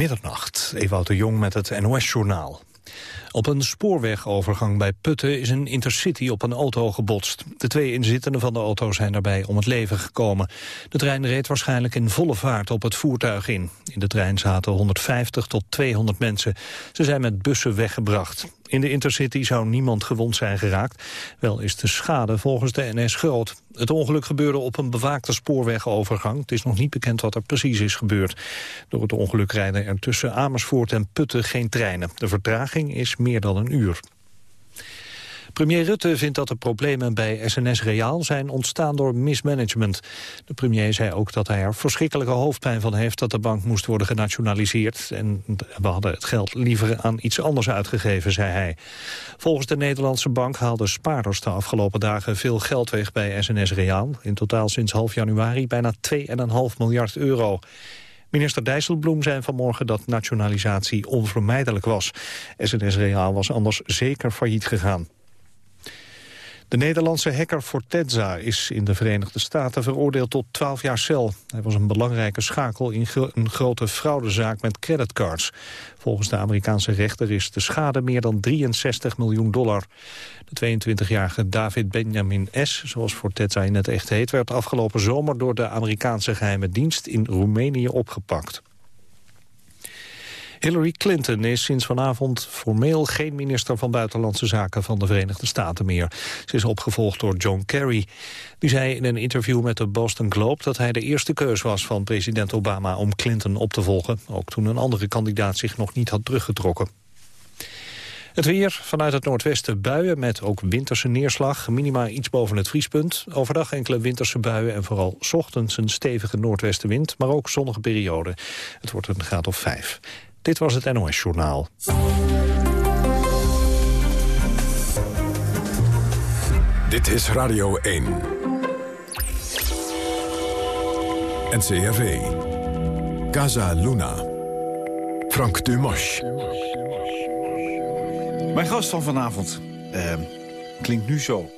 Middernacht, Ewout de Jong met het NOS-journaal. Op een spoorwegovergang bij Putten is een intercity op een auto gebotst. De twee inzittenden van de auto zijn daarbij om het leven gekomen. De trein reed waarschijnlijk in volle vaart op het voertuig in. In de trein zaten 150 tot 200 mensen. Ze zijn met bussen weggebracht. In de Intercity zou niemand gewond zijn geraakt. Wel is de schade volgens de NS groot. Het ongeluk gebeurde op een bewaakte spoorwegovergang. Het is nog niet bekend wat er precies is gebeurd. Door het ongeluk rijden er tussen Amersfoort en Putten geen treinen. De vertraging is meer dan een uur. Premier Rutte vindt dat de problemen bij SNS Reaal zijn ontstaan door mismanagement. De premier zei ook dat hij er verschrikkelijke hoofdpijn van heeft dat de bank moest worden genationaliseerd. En we hadden het geld liever aan iets anders uitgegeven, zei hij. Volgens de Nederlandse bank haalden spaarders de afgelopen dagen veel geld weg bij SNS Reaal. In totaal sinds half januari bijna 2,5 miljard euro. Minister Dijsselbloem zei vanmorgen dat nationalisatie onvermijdelijk was. SNS Reaal was anders zeker failliet gegaan. De Nederlandse hacker Fortezza is in de Verenigde Staten veroordeeld tot 12 jaar cel. Hij was een belangrijke schakel in een grote fraudezaak met creditcards. Volgens de Amerikaanse rechter is de schade meer dan 63 miljoen dollar. De 22-jarige David Benjamin S., zoals Fortezza in het echt heet... werd afgelopen zomer door de Amerikaanse geheime dienst in Roemenië opgepakt. Hillary Clinton is sinds vanavond formeel geen minister van Buitenlandse Zaken van de Verenigde Staten meer. Ze is opgevolgd door John Kerry. Die zei in een interview met de Boston Globe dat hij de eerste keus was van president Obama om Clinton op te volgen. Ook toen een andere kandidaat zich nog niet had teruggetrokken. Het weer, vanuit het noordwesten buien met ook winterse neerslag. Minima iets boven het vriespunt. Overdag enkele winterse buien en vooral ochtends een stevige noordwestenwind. Maar ook zonnige periode. Het wordt een graad of vijf. Dit was het NOS Journaal. Dit is Radio 1. NCRV. Casa Luna. Frank Dumas. Mijn gast van vanavond uh, klinkt nu zo.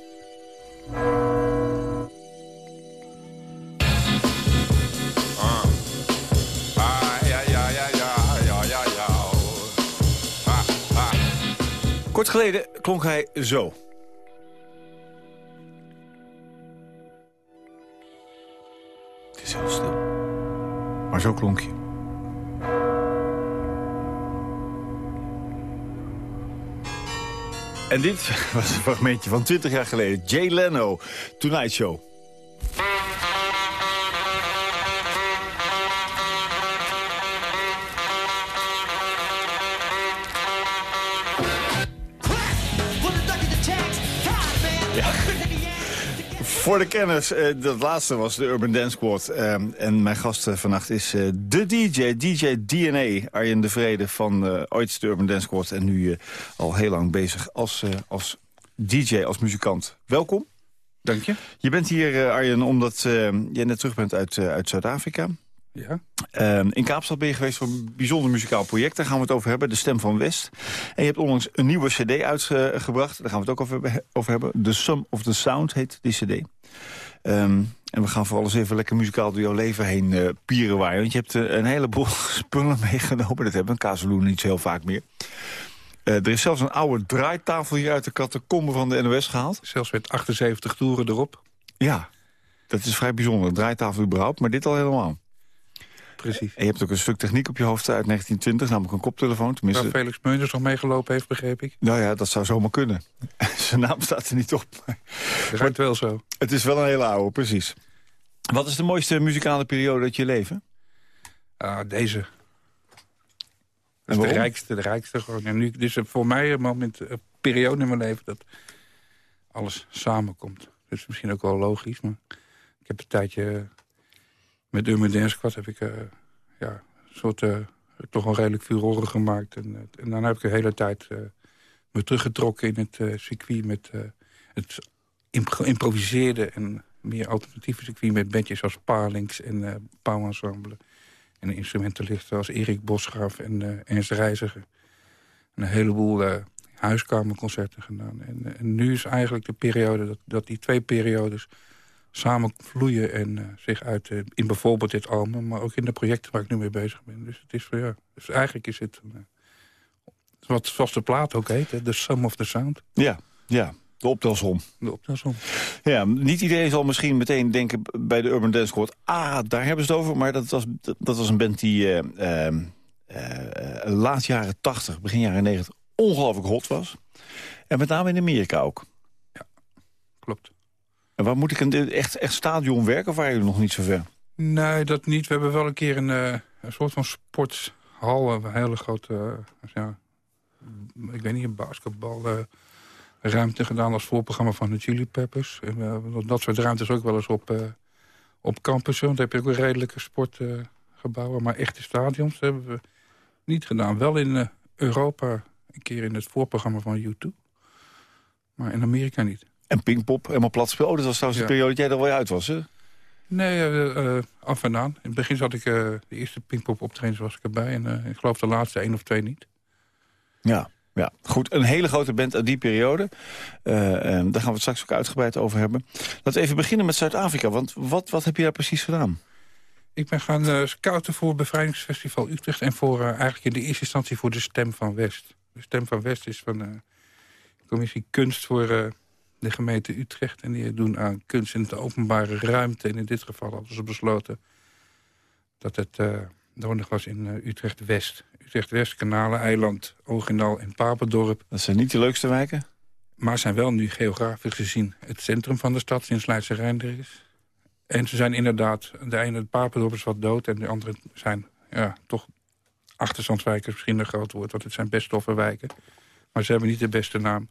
Kort geleden klonk hij zo. Het is heel stil. Maar zo klonk je. En dit was een fragmentje van 20 jaar geleden. Jay Leno, Tonight Show. Voor de kennis, uh, dat laatste was de Urban Dance Squad. Uh, en mijn gast uh, vannacht is de DJ, DJ DNA, Arjen de Vrede van ooit de Urban Dance Squad. En nu al heel lang bezig als, als DJ, als muzikant. Welkom. Dank je. Je bent hier, Arjen, omdat je net terug bent uit, uit Zuid-Afrika. Ja. Ehm, in Kaapstad ben je geweest voor een bijzonder muzikaal project. Daar gaan we het over hebben, De Stem van West. En je hebt onlangs een nieuwe cd uitgebracht. Daar gaan we het ook over, over hebben. The Sum of the Sound heet die cd. Ehm, en we gaan vooral eens even lekker muzikaal door jouw leven heen uh, pieren waaien. Want je hebt uh, een heleboel spullen meegenomen. Dat hebben een Kazeloen niet zo heel vaak meer. Uh, er is zelfs een oude draaitafel hier uit de catacombe van de NOS gehaald. Zelfs met 78 toeren erop. Ja, dat is vrij bijzonder. Een draaitafel überhaupt, maar dit al helemaal. Precies. En je hebt ook een stuk techniek op je hoofd uit 1920, namelijk een koptelefoon. Tenminste... Waar Felix Meunders nog meegelopen heeft, begreep ik. Nou ja, dat zou zomaar kunnen. Zijn naam staat er niet op. Dat is wel zo. Het is wel een hele oude, precies. Wat is de mooiste muzikale periode uit je leven? Uh, deze. Dat is de rijkste, de rijkste gewoon. En nu, dit is voor mij een moment, een periode in mijn leven dat alles samenkomt. Dat is misschien ook wel logisch, maar ik heb een tijdje met Urban Dance Squad heb ik uh, ja, een soort, uh, toch wel redelijk furoren gemaakt. En, eh, en dan heb ik de hele tijd me teruggetrokken in het circuit... met het geïmproviseerde en meer alternatieve circuit... met bandjes als Parlinks en uh, Pauwensemble. En instrumentalisten als Erik Bosgraaf en Ernst Reiziger. En een heleboel huiskamerconcerten gedaan. En, en, nu is eigenlijk de periode dat, dat die twee periodes samen vloeien en zich uit in bijvoorbeeld dit album... maar ook in de projecten waar ik nu mee bezig ben. Dus, het is, ja, dus eigenlijk is het... wat, zoals de plaat ook heet, de Sum of the Sound. Ja, ja. De optelsom. De optelsom. Ja, niet iedereen zal misschien meteen denken bij de Urban Dance Squad... ah, daar hebben ze het over, maar dat was, dat was een band die uh, laat jaren 80, begin jaren 90 ongelooflijk hot was. En met name in Amerika ook. En waar moet ik een echt, echt stadion werken of waren jullie nog niet zo ver? Nee, dat niet. We hebben wel een keer een, een soort van sporthal, een hele grote, ja, ik weet niet, een basketbal ruimte gedaan als voorprogramma van de Chili Peppers. En, uh, dat soort ruimtes ook wel eens op, op campussen. Want dan heb je ook een redelijke sportgebouwen. maar echte stadions hebben we niet gedaan. Wel in Europa een keer in het voorprogramma van U2. Maar in Amerika niet. En Pinkpop, helemaal plat spel. Oh, dat was trouwens ja. de periode dat jij er wel uit was, hè? Nee, af en aan. In het begin zat ik, de eerste Pinkpop optredens was ik erbij. En ik geloof de laatste één of twee niet. Ja. Ja, goed. Een hele grote band uit die periode. Daar gaan we het straks ook uitgebreid over hebben. Laten we even beginnen met Zuid-Afrika. Want wat, wat heb je daar precies gedaan? Ik ben gaan scouten voor Bevrijdingsfestival Utrecht... en voor, eigenlijk in de eerste instantie voor de Stem van West. De Stem van West is van de commissie Kunst voor de gemeente Utrecht. En die doen aan kunst in de openbare ruimte. En in dit geval hadden ze besloten dat het nodig was in Utrecht-West. Utrecht-West, Kanalen, Eiland, en Papendorp. Dat zijn niet de leukste wijken? Maar zijn wel nu geografisch gezien het centrum van de stad sinds Leidse Rijn is. En ze zijn inderdaad, de ene, het Papendorp is wat dood... en de andere zijn ja, toch achterstandswijken misschien een groot woord... want het zijn best toffe wijken. Maar ze hebben niet de beste naam.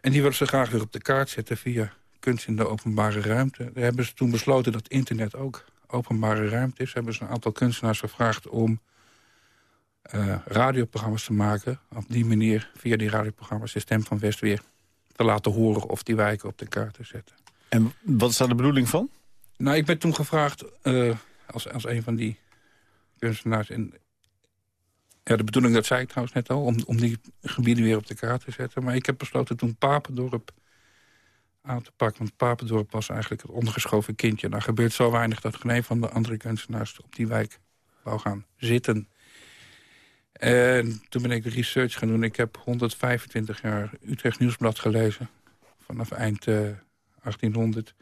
En die willen ze graag weer op de kaart zetten via kunst in de openbare ruimte. Daar hebben ze toen besloten dat internet ook openbare ruimte is. Hebben ze een aantal kunstenaars gevraagd om uh, radioprogramma's te maken. Op die manier, via die radioprogramma's, de stem van West weer te laten horen... of die wijken op de kaart te zetten. En wat is daar de bedoeling van? Nou, ik ben toen gevraagd uh, als, als een van die kunstenaars... En, ja, de bedoeling, dat zei ik trouwens net al, om, om die gebieden weer op de kaart te zetten. Maar ik heb besloten toen Papendorp aan te pakken. Want Papendorp was eigenlijk het ondergeschoven kindje. Daar gebeurt zo weinig dat geen van de andere kunstenaars op die wijk wou gaan zitten. En toen ben ik research gaan doen. Ik heb 125 jaar Utrecht Nieuwsblad gelezen. Vanaf eind 1800.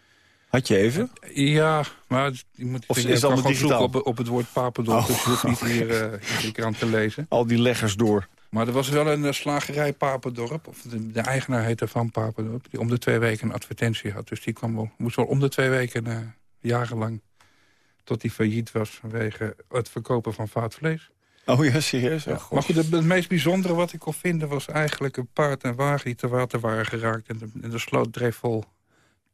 Eh, Had je even? Ja, maar je moet of is dan gewoon zoeken op, op, het woord papendorp. Oh. Dus je hoeft niet hier uh, iedere krant te lezen. Al die leggers door. Maar er was wel een uh, slagerij Papendorp. Of de, de, eigenaar heette Van Papendorp. Die om de twee weken een advertentie had. Dus die kwam wel, moest wel om de twee weken jarenlang... tot die failliet was vanwege het verkopen van vaatvlees. Oh ja, serieus? Ja, maar goed, het, meest bijzondere wat ik kon vinden... was eigenlijk een paard en wagen die te water waren geraakt. En de, en de sloot dreef vol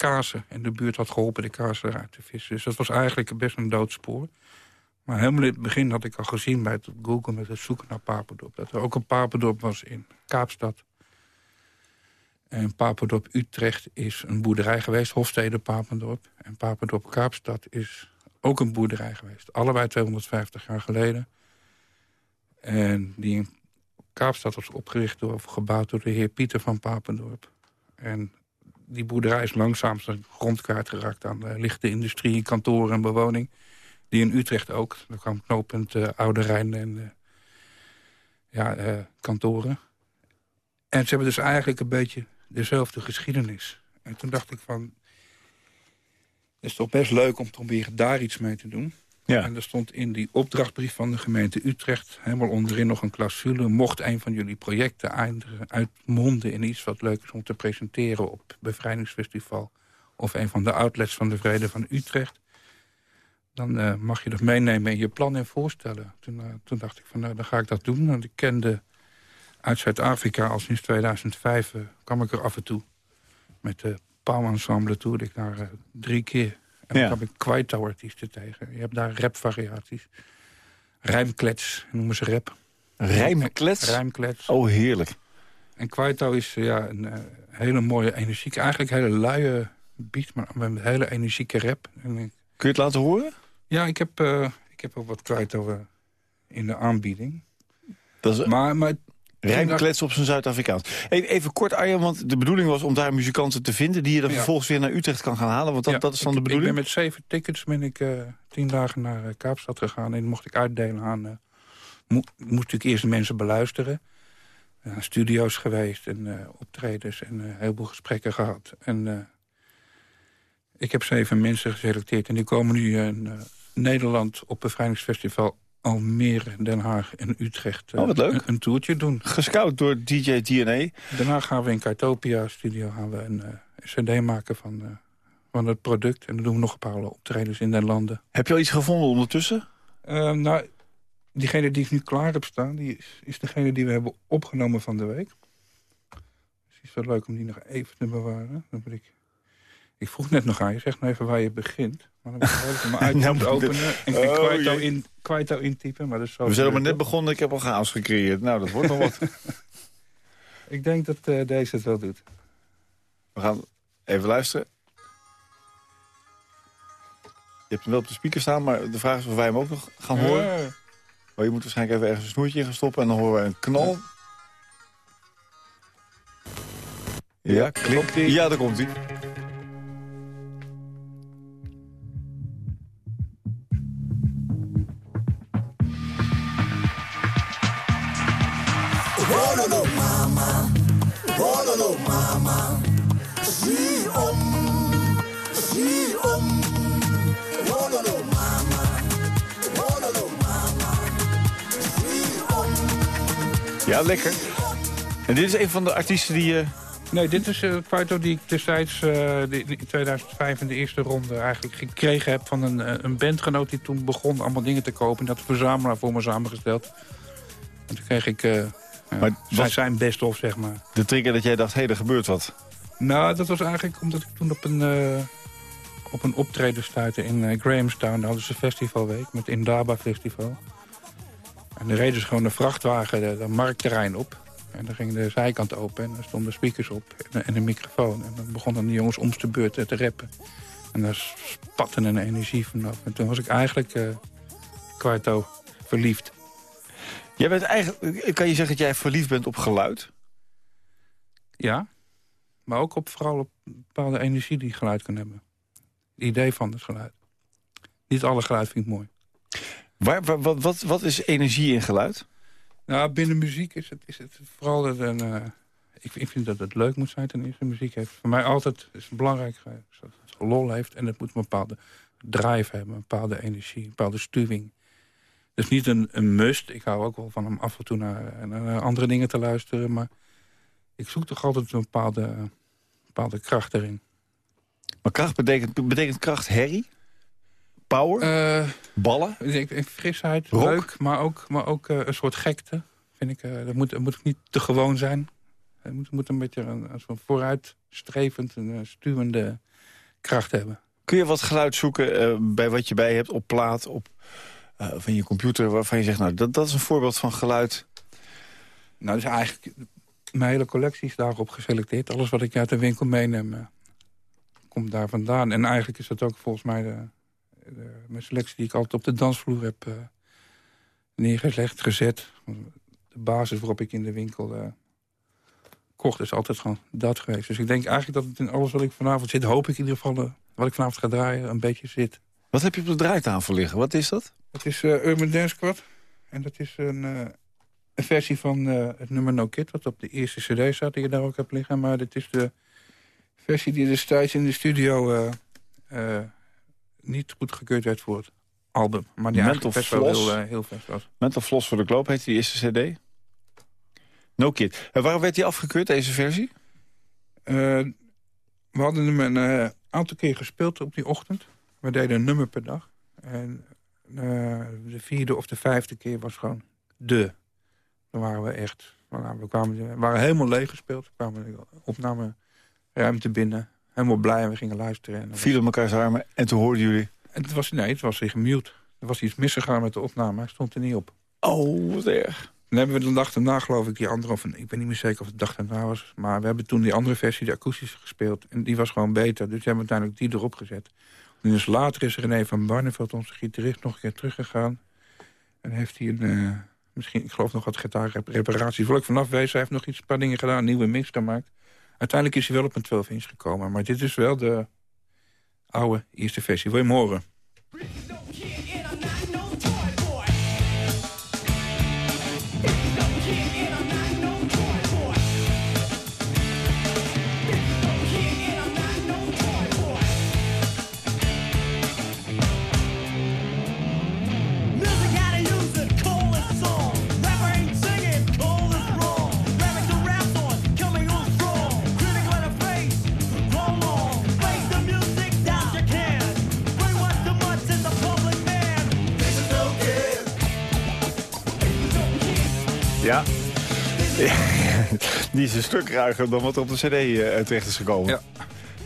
kazen. En de buurt had geholpen de kazen eruit te vissen. Dus dat was eigenlijk best een doodspoor. Maar helemaal in het begin had ik al gezien bij het Google... met het zoeken naar Papendorp. Dat er ook een Papendorp was in Kaapstad. En Papendorp Utrecht is een boerderij geweest. Hofstede Papendorp. En Papendorp Kaapstad is ook een boerderij geweest. Allebei 250 jaar geleden. En die in Kaapstad was opgericht door, of gebouwd door de heer Pieter van Papendorp. En die boerderij is langzaam zijn grondkaart geraakt aan de lichte industrie, kantoren en bewoning. Die in Utrecht ook. Daar kwam knooppunt uh, Oude Rijn en uh, ja, kantoren. En ze hebben dus eigenlijk een beetje dezelfde geschiedenis. En toen dacht ik van... Het is toch best leuk om te proberen daar iets mee te doen. Ja. En er stond in die opdrachtbrief van de gemeente Utrecht... helemaal onderin nog een clausule. Mocht een van jullie projecten uitmonden in iets wat leuk is om te presenteren... op Bevrijdingsfestival of een van de outlets van de Vrede van Utrecht... dan uh, mag je dat meenemen in je plan en voorstellen. Toen, uh, toen dacht ik van, nou, dan ga ik dat doen. Want ik kende uit Zuid-Afrika al sinds 2005... Uh, kwam ik er af en toe met de Pauw Ensemble toe. Ik daar drie keer en dan heb ik kwaito artiesten tegen. Je hebt daar rapvariaties. Rijmklets noemen ze rap. Rijmklets? Rijmklets. Oh, heerlijk. En kwaito is ja, een uh, hele mooie energieke... Eigenlijk een hele luie beat, maar met een hele energieke rap. En Kun je het laten horen? Ja, ik heb, uh, ik heb ook wat kwaito uh, in de aanbieding. Dat is... maar, maar Rijm kletsen op zijn Zuid-Afrikaans. Even, even, kort Arjen, want de bedoeling was om daar muzikanten te vinden... die je dan vervolgens weer naar Utrecht kan gaan halen. Want dat, dat is dan de bedoeling? Ik ben met zeven tickets ben ik uh, tien dagen naar uh, Kaapstad gegaan. En mocht ik uitdelen aan... Uh, mo moest ik eerst de mensen beluisteren. studio's geweest en optredens en een heleboel gesprekken gehad. En ik heb zeven mensen geselecteerd. En die komen nu in Nederland op Bevrijdingsfestival Almere, Den Haag en Utrecht oh, wat leuk. Een, een, toertje doen. Gescout door DJ DNA. Daarna gaan we in Kaitopia studio gaan we een uh, cd maken van, uh, van het product. En dan doen we nog een paar optredens in de landen. Heb je al iets gevonden ondertussen? Uh, nou, diegene die ik nu klaar heb staan... die is, is degene die we hebben opgenomen van de week. Dus het is wel leuk om die nog even te bewaren. Dan ben ik ik vroeg net nog aan je, zeg nou even waar je begint. Maar dan moet je maar uit nou, openen en oh, Kwaito, in, Kwaito intypen. Maar dat is zo We zijn maar net begonnen, ik heb al chaos gecreëerd. Nou, dat wordt nog wat. ik denk dat uh, deze het wel doet. We gaan even luisteren. Je hebt hem wel op de speaker staan, maar de vraag is of wij hem ook nog gaan horen. Ja. Oh, je moet waarschijnlijk even ergens een snoertje in gaan stoppen en dan horen we een knal. Ja, ja klopt. Ja, daar komt hij. Wololo mama, mama. Zie om, zie om. Mama, mama. Zie om. Ja, lekker. En dit is een van de artiesten die je... Nee, dit is uh, Kwaito die ik destijds uh, in 2005 in de eerste ronde eigenlijk gekregen heb van een, eh, een bandgenoot die toen begon allemaal dingen te kopen. En dat verzamelaar voor me samengesteld. En toen kreeg ik uh, maar zij zijn best of, zeg maar. De trigger dat jij dacht, hé, hey, er gebeurt wat. Nou, dat was eigenlijk omdat ik toen op een, uh, op een optreden stuitte in uh, Grahamstown. Daar hadden ze festivalweek met Indaba Festival. En er reden ze gewoon een vrachtwagen de, de marktterrein op. En dan ging de zijkant open en er stonden speakers op en, en een microfoon. En dan begonnen de jongens om te beurt te rappen. En daar spatte een energie vanaf. En toen was ik eigenlijk uh, kwarto verliefd. Jij bent eigenlijk, kan je zeggen dat jij verliefd bent op geluid? Ja, maar ook op, vooral op bepaalde energie die geluid kan hebben. Het idee van het geluid. Niet alle geluid vind ik mooi. Waar, wat, wat, wat is energie in geluid? Nou, binnen muziek is het, is het vooral... Dat een, uh, ik, ik, vind dat het leuk moet zijn ten eerste. Muziek heeft voor mij altijd is het belangrijk dat het lol heeft. En het moet een bepaalde drive hebben, een bepaalde energie, een bepaalde stuwing. Dus niet een, een must. Ik hou ook wel van hem af en toe naar, naar andere dingen te luisteren. Maar ik zoek toch altijd een bepaalde, bepaalde kracht erin. Maar kracht betekent, betekent kracht herrie? Power? Uh, Ballen? Ik, ik, frisheid, Rock. leuk, maar ook, maar ook uh, een soort gekte. Vind ik, uh, dat, moet, dat moet niet te gewoon zijn. Het moet, moet een beetje een, een soort vooruitstrevend, een stuwende kracht hebben. Kun je wat geluid zoeken bij wat je bij hebt op plaat, op uh, van je computer... waarvan je zegt, nou, dat, dat is een voorbeeld van geluid? Nou, dus eigenlijk... Mijn hele collectie is daarop geselecteerd. Alles wat ik uit de winkel meeneem, uh, komt daar vandaan. En eigenlijk is dat ook volgens mij de, de, mijn selectie... die ik altijd op de dansvloer heb uh, neergelegd, gezet. De basis waarop ik in de winkel kocht is altijd gewoon dat geweest. Dus ik denk eigenlijk dat het in alles wat ik vanavond zit... hoop ik in ieder geval, wat ik vanavond ga draaien, een beetje zit. Wat heb je op de draaitafel liggen? Wat is dat? Dat is uh, Urban Dance Squad. En dat is een, uh, een versie van uh, het nummer No Kid... wat op de eerste cd staat die je daar ook hebt liggen. Maar dit is de versie die destijds in de studio... niet goedgekeurd werd voor het album. Maar die Mental best Floss. wel heel, heel was. Mental Floss voor de Globe heet die eerste cd. No Kid. En waarom werd die afgekeurd, deze versie? we hadden hem een aantal keer gespeeld op die ochtend. We deden een nummer per dag. En uh, de vierde of de vijfde keer was gewoon de. Dan waren we echt... Nou, we, kwamen, we waren helemaal leeg gespeeld. We kwamen de opnameruimte binnen. Helemaal blij en we gingen luisteren. En Vielen elkaars armen en toen hoorden jullie... En het was, nee, het was zich mute. Er was iets misgegaan met de opname. Hij stond er niet op. Oh, wat erg. Dan hebben we de dag daarna, geloof ik, die andere... Of, ik ben niet meer zeker of het de dag daarna was. Maar we hebben toen die andere versie, de akoestische, gespeeld. En die was gewoon beter. Dus we hebben uiteindelijk die erop gezet. Dus later is René van Barneveld, onze gitarist, nog een keer teruggegaan. En heeft hij een, uh, misschien, ik geloof nog wat gitaarreparaties. Wil ik vanaf wezen, hij heeft nog iets, een paar dingen gedaan, een nieuwe mix gemaakt. Uiteindelijk is hij wel op een 12 inch gekomen. Maar dit is wel de oude eerste versie. Wil je hem horen? Die is een stuk ruiger dan wat er op de cd uh, terecht is gekomen. Ja.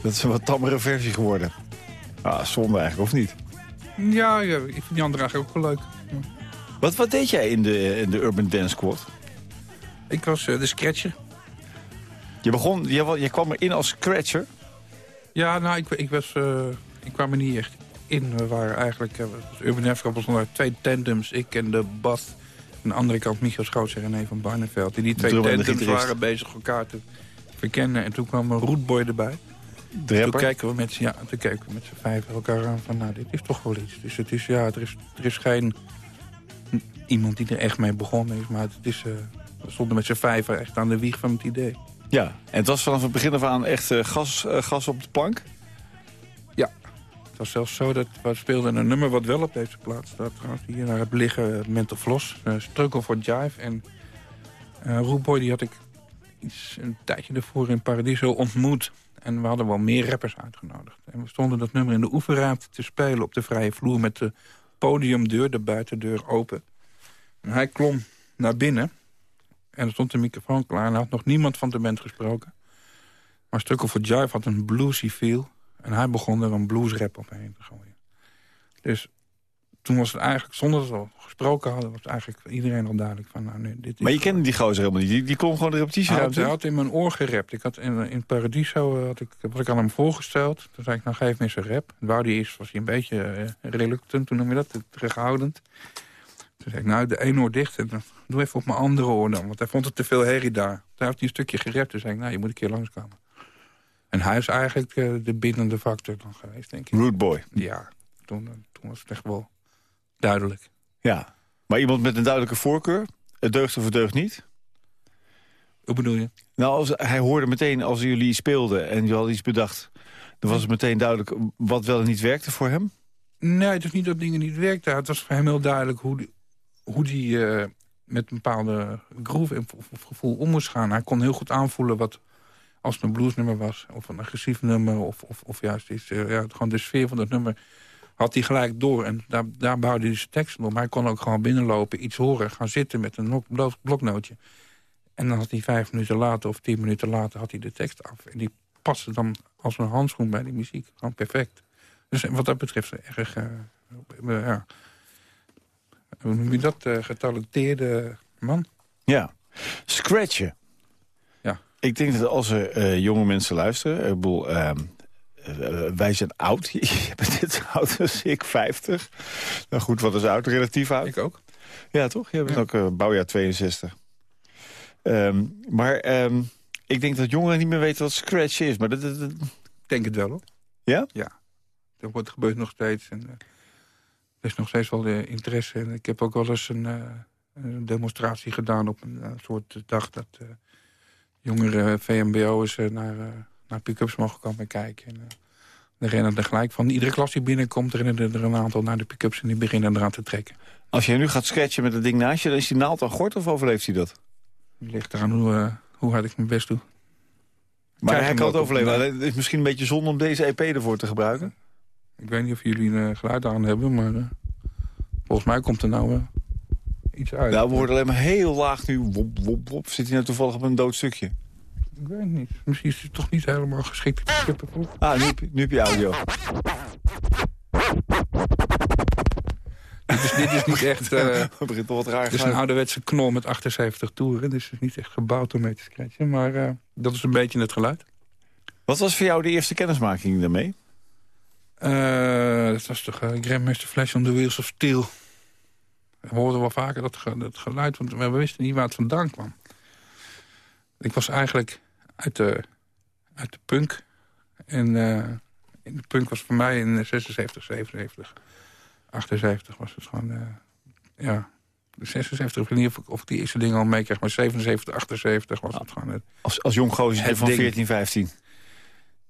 Dat is een wat tammere versie geworden. Ah, zonde eigenlijk, of niet? Ja, ja ik vind die andere eigenlijk ook wel leuk. Wat, wat deed jij in de, in de Urban Dance Squad? Ik was uh, de scratcher. Je, begon, je, je kwam erin als scratcher? Ja, nou, ik, ik, was, uh, ik kwam er niet echt in. We waren eigenlijk... Uh, Urban Dance Squad was twee tandems. Ik en de Bas aan de andere kant Michiel Schoots en René van Barneveld. En die twee tandems waren bezig elkaar te verkennen. En toen kwam een rootboy erbij. Toen kijken we met, ja, toen kijken we met z'n vijf elkaar aan van, nou, dit is toch wel iets. Dus het is, ja, er is, er is geen iemand die er echt mee begonnen is. Maar het is, uh, we stonden met z'n vijf echt aan de wieg van het idee. Ja, en het was vanaf het begin af aan echt uh, gas, uh, gas op de plank? Het was zelfs zo dat we speelden een nummer wat wel op deze plaats staat. Trouwens, hier naar het liggen, Mental Floss, uh, Struggle for Jive. En uh, die had ik iets, een tijdje ervoor in Paradiso ontmoet. En we hadden wel meer rappers uitgenodigd. En we stonden dat nummer in de oefenruimte te spelen op de vrije vloer... met de podiumdeur, de buitendeur, open. En hij klom naar binnen. En er stond de microfoon klaar. En had nog niemand van de band gesproken. Maar Struggle for Jive had een bluesy feel. En hij begon er een bluesrap opheen te gooien. Dus toen was het eigenlijk, zonder dat we al gesproken hadden... was eigenlijk iedereen al duidelijk van... Nou, nee, dit maar je kende die gozer helemaal niet? Die, die kon gewoon de repetitie hij, hij had in mijn oor gerapt. Ik had in, in Paradiso eh, had ik, wat ik aan hem voorgesteld. Toen zei ik, nou geef me eens een rap. Waar die is, was hij een beetje uh, reluctant. Toen noem je dat, terughoudend. Toen zei ik, nou, de ene oor dicht. En doe even op mijn andere oor dan. Want hij vond het te veel herrie daar. Toen had hij een stukje gerapt. Toen zei ik, nou, je moet een keer langskomen. En hij is eigenlijk uh, de bindende factor dan geweest, denk ik. Root Boy. Ja, toen, toen was het echt wel duidelijk. Ja, maar iemand met een duidelijke voorkeur? Het deugt of het deugt niet? Hoe bedoel je? Nou, als, hij hoorde meteen als jullie speelden en je had iets bedacht... dan was het meteen duidelijk wat wel en niet werkte voor hem? Nee, het is niet dat dingen niet werkten. Het was voor hem heel duidelijk hoe die, hoe die uh, met een bepaalde groove of gevoel om moest gaan. Hij kon heel goed aanvoelen wat als het een bluesnummer was, of een agressief nummer... of, of, of juist iets, uh, ja, gewoon de sfeer van het nummer had hij gelijk door. En daar, daar bouwde hij zijn tekst op. Maar hij kon ook gewoon binnenlopen, iets horen, gaan zitten met een blok, bloknootje. En dan had hij vijf minuten later of tien minuten later had hij de tekst af. En die paste dan als een handschoen bij die muziek. Gewoon perfect. Dus wat dat betreft erg... Uh, ja. Hoe noem je dat? Getalenteerde man. Ja. Scratchen. Ik denk dat als er uh, jonge mensen luisteren... Ik bedoel, ehm, uh, wij zijn oud. Je bent dit oud als ik, 50. Nou goed, wat is oud? Relatief oud. Ik ook. Ja, toch? Je bent ja. ook bouwjaar 62. Um, maar um, ik denk dat jongeren niet meer weten wat Scratch is. Maar dat, dat, dat... Ik denk het wel, hoor. Ja? Ja. Dat wordt, gebeurt nog steeds. En, er is nog steeds wel de interesse. En ik heb ook wel eens een, een demonstratie gedaan op een soort dag... dat jongere VMBO'ers naar naar pick-ups mogen komen kijken. En, uh, er rennen er gelijk van. Iedere klas die binnenkomt, rennen er een aantal naar de pick-ups... en die beginnen eraan te trekken. Als jij nu gaat scratchen met het ding naast je... dan is die naald al gort of overleeft hij dat? Het ligt eraan hoe, uh, hoe hard ik mijn best doe. Maar Krijg hij kan het overleven. Het is misschien een beetje zonde om deze EP ervoor te gebruiken. Ik weet niet of jullie een uh, geluid aan hebben, maar uh, volgens mij komt er nou iets uit. Nou, we horen alleen maar heel laag nu. Wop, wop, wop. Zit hij nou toevallig op een dood stukje? Ik weet niet. Misschien is het toch niet helemaal geschikt. Ah, nu, nu heb je audio. dit, is, dit is niet echt... Uh, begint toch wat raar Het is een ouderwetse knol met 78 toeren. Dus het is niet echt gebouwd om mee te scratchen. Maar uh, dat is een beetje het geluid. Wat was voor jou de eerste kennismaking daarmee? Uh, dat was toch uh, Grandmaster Flash on the Wheels of Steel. Hoorden wel vaker dat, dat geluid, want we wisten niet waar het vandaan kwam. Ik was eigenlijk uit de, uit de punk. En uh, de punk was voor mij in 76, 77, 78 was het gewoon... Uh, ja, 76, ik weet niet of ik, of die eerste dingen al meekrijg... maar 77, 78 was het gewoon... Het, als, als jong gozer van 14, 15?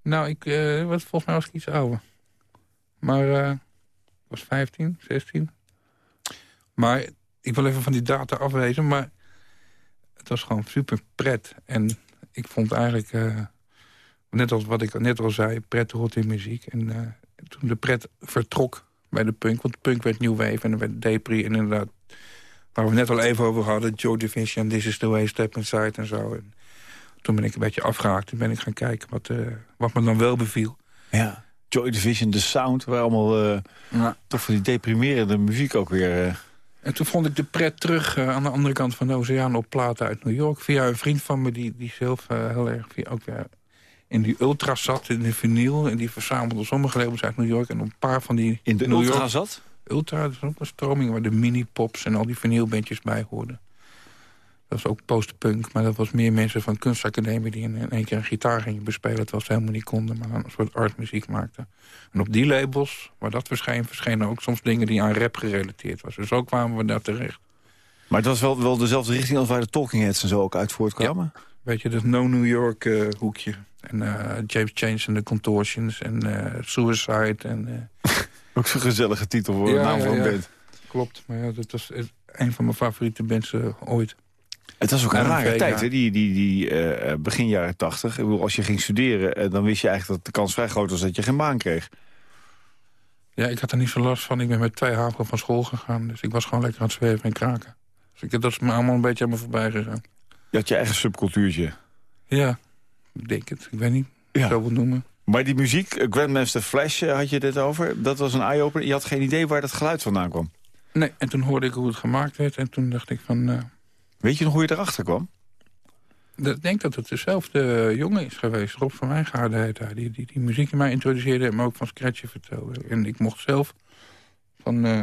Nou, ik, uh, volgens mij was ik iets ouder. Maar uh, was 15, 16. Maar ik wil even van die data afwezen, maar het was gewoon super pret. En ik vond eigenlijk, uh, net als wat ik net al zei, pret hoort in muziek. En uh, toen de pret vertrok bij de punk, want de punk werd New Wave en dan werd Depri en inderdaad, waar we net al even over hadden, Joy Division, This is the Way, Step Inside en zo. En toen ben ik een beetje afgehaakt. Toen ben ik gaan kijken wat, uh, wat me dan wel beviel. Ja, Joy Division, de sound, waar allemaal uh, ja. toch voor die deprimerende muziek ook weer... Uh... En toen vond ik de pret terug aan de andere kant van de oceaan op platen uit New York. Via een vriend van me die, die zelf heel erg via, ook weer in die ultra zat, in de vinyl. En die verzamelde sommige labels uit New York. En een paar van die... In de New ultra York, zat? Ultra, dat is ook een stroming waar de mini-pops en al die vinylbandjes bij hoorden. Dat was ook postpunk, maar dat was meer mensen van kunstacademie... die in, één keer een gitaar gingen bespelen, terwijl ze helemaal niet konden... maar een soort artmuziek maakten. En op die labels, waar dat verscheen, verschenen ook soms dingen... die aan rap gerelateerd was. Dus zo kwamen we daar terecht. Maar het was wel, wel dezelfde richting als waar de Talking Heads en zo ook uit voortkwamen? Ja. Weet je, dat No New York uh, hoekje. En uh, James Change en de Contortions en uh, Suicide. En, ook zo'n gezellige titel voor ja, de naam van een band. Klopt, maar ja, dat was een van mijn favoriete bands ooit. Het was ook een rare tijd, hè? die, die, die uh, begin jaren tachtig. Ik als je ging studeren, uh, dan wist je eigenlijk dat de kans vrij groot was dat je geen baan kreeg. Ja, ik had er niet zo last van. Ik ben met twee haven van school gegaan. Dus ik was gewoon lekker aan het zweven en kraken. Dus ik, dat is me allemaal een beetje aan me voorbij gegaan. Je had je eigen subcultuurtje. Ja, ik denk het. Ik weet niet. Ja. Zo noemen. Maar die muziek, Grandmaster Flash had je dit over. Dat was een eye-opener. Je had geen idee waar dat geluid vandaan kwam. Nee, en toen hoorde ik hoe het gemaakt werd. En toen dacht ik van... Weet je nog hoe je erachter kwam? Ik denk dat het dezelfde jongen is geweest. Rob van Wijngaarden heet hij. Die, die, die muziek in mij introduceerde en me ook van Scratchje vertelde. En ik mocht zelf van uh,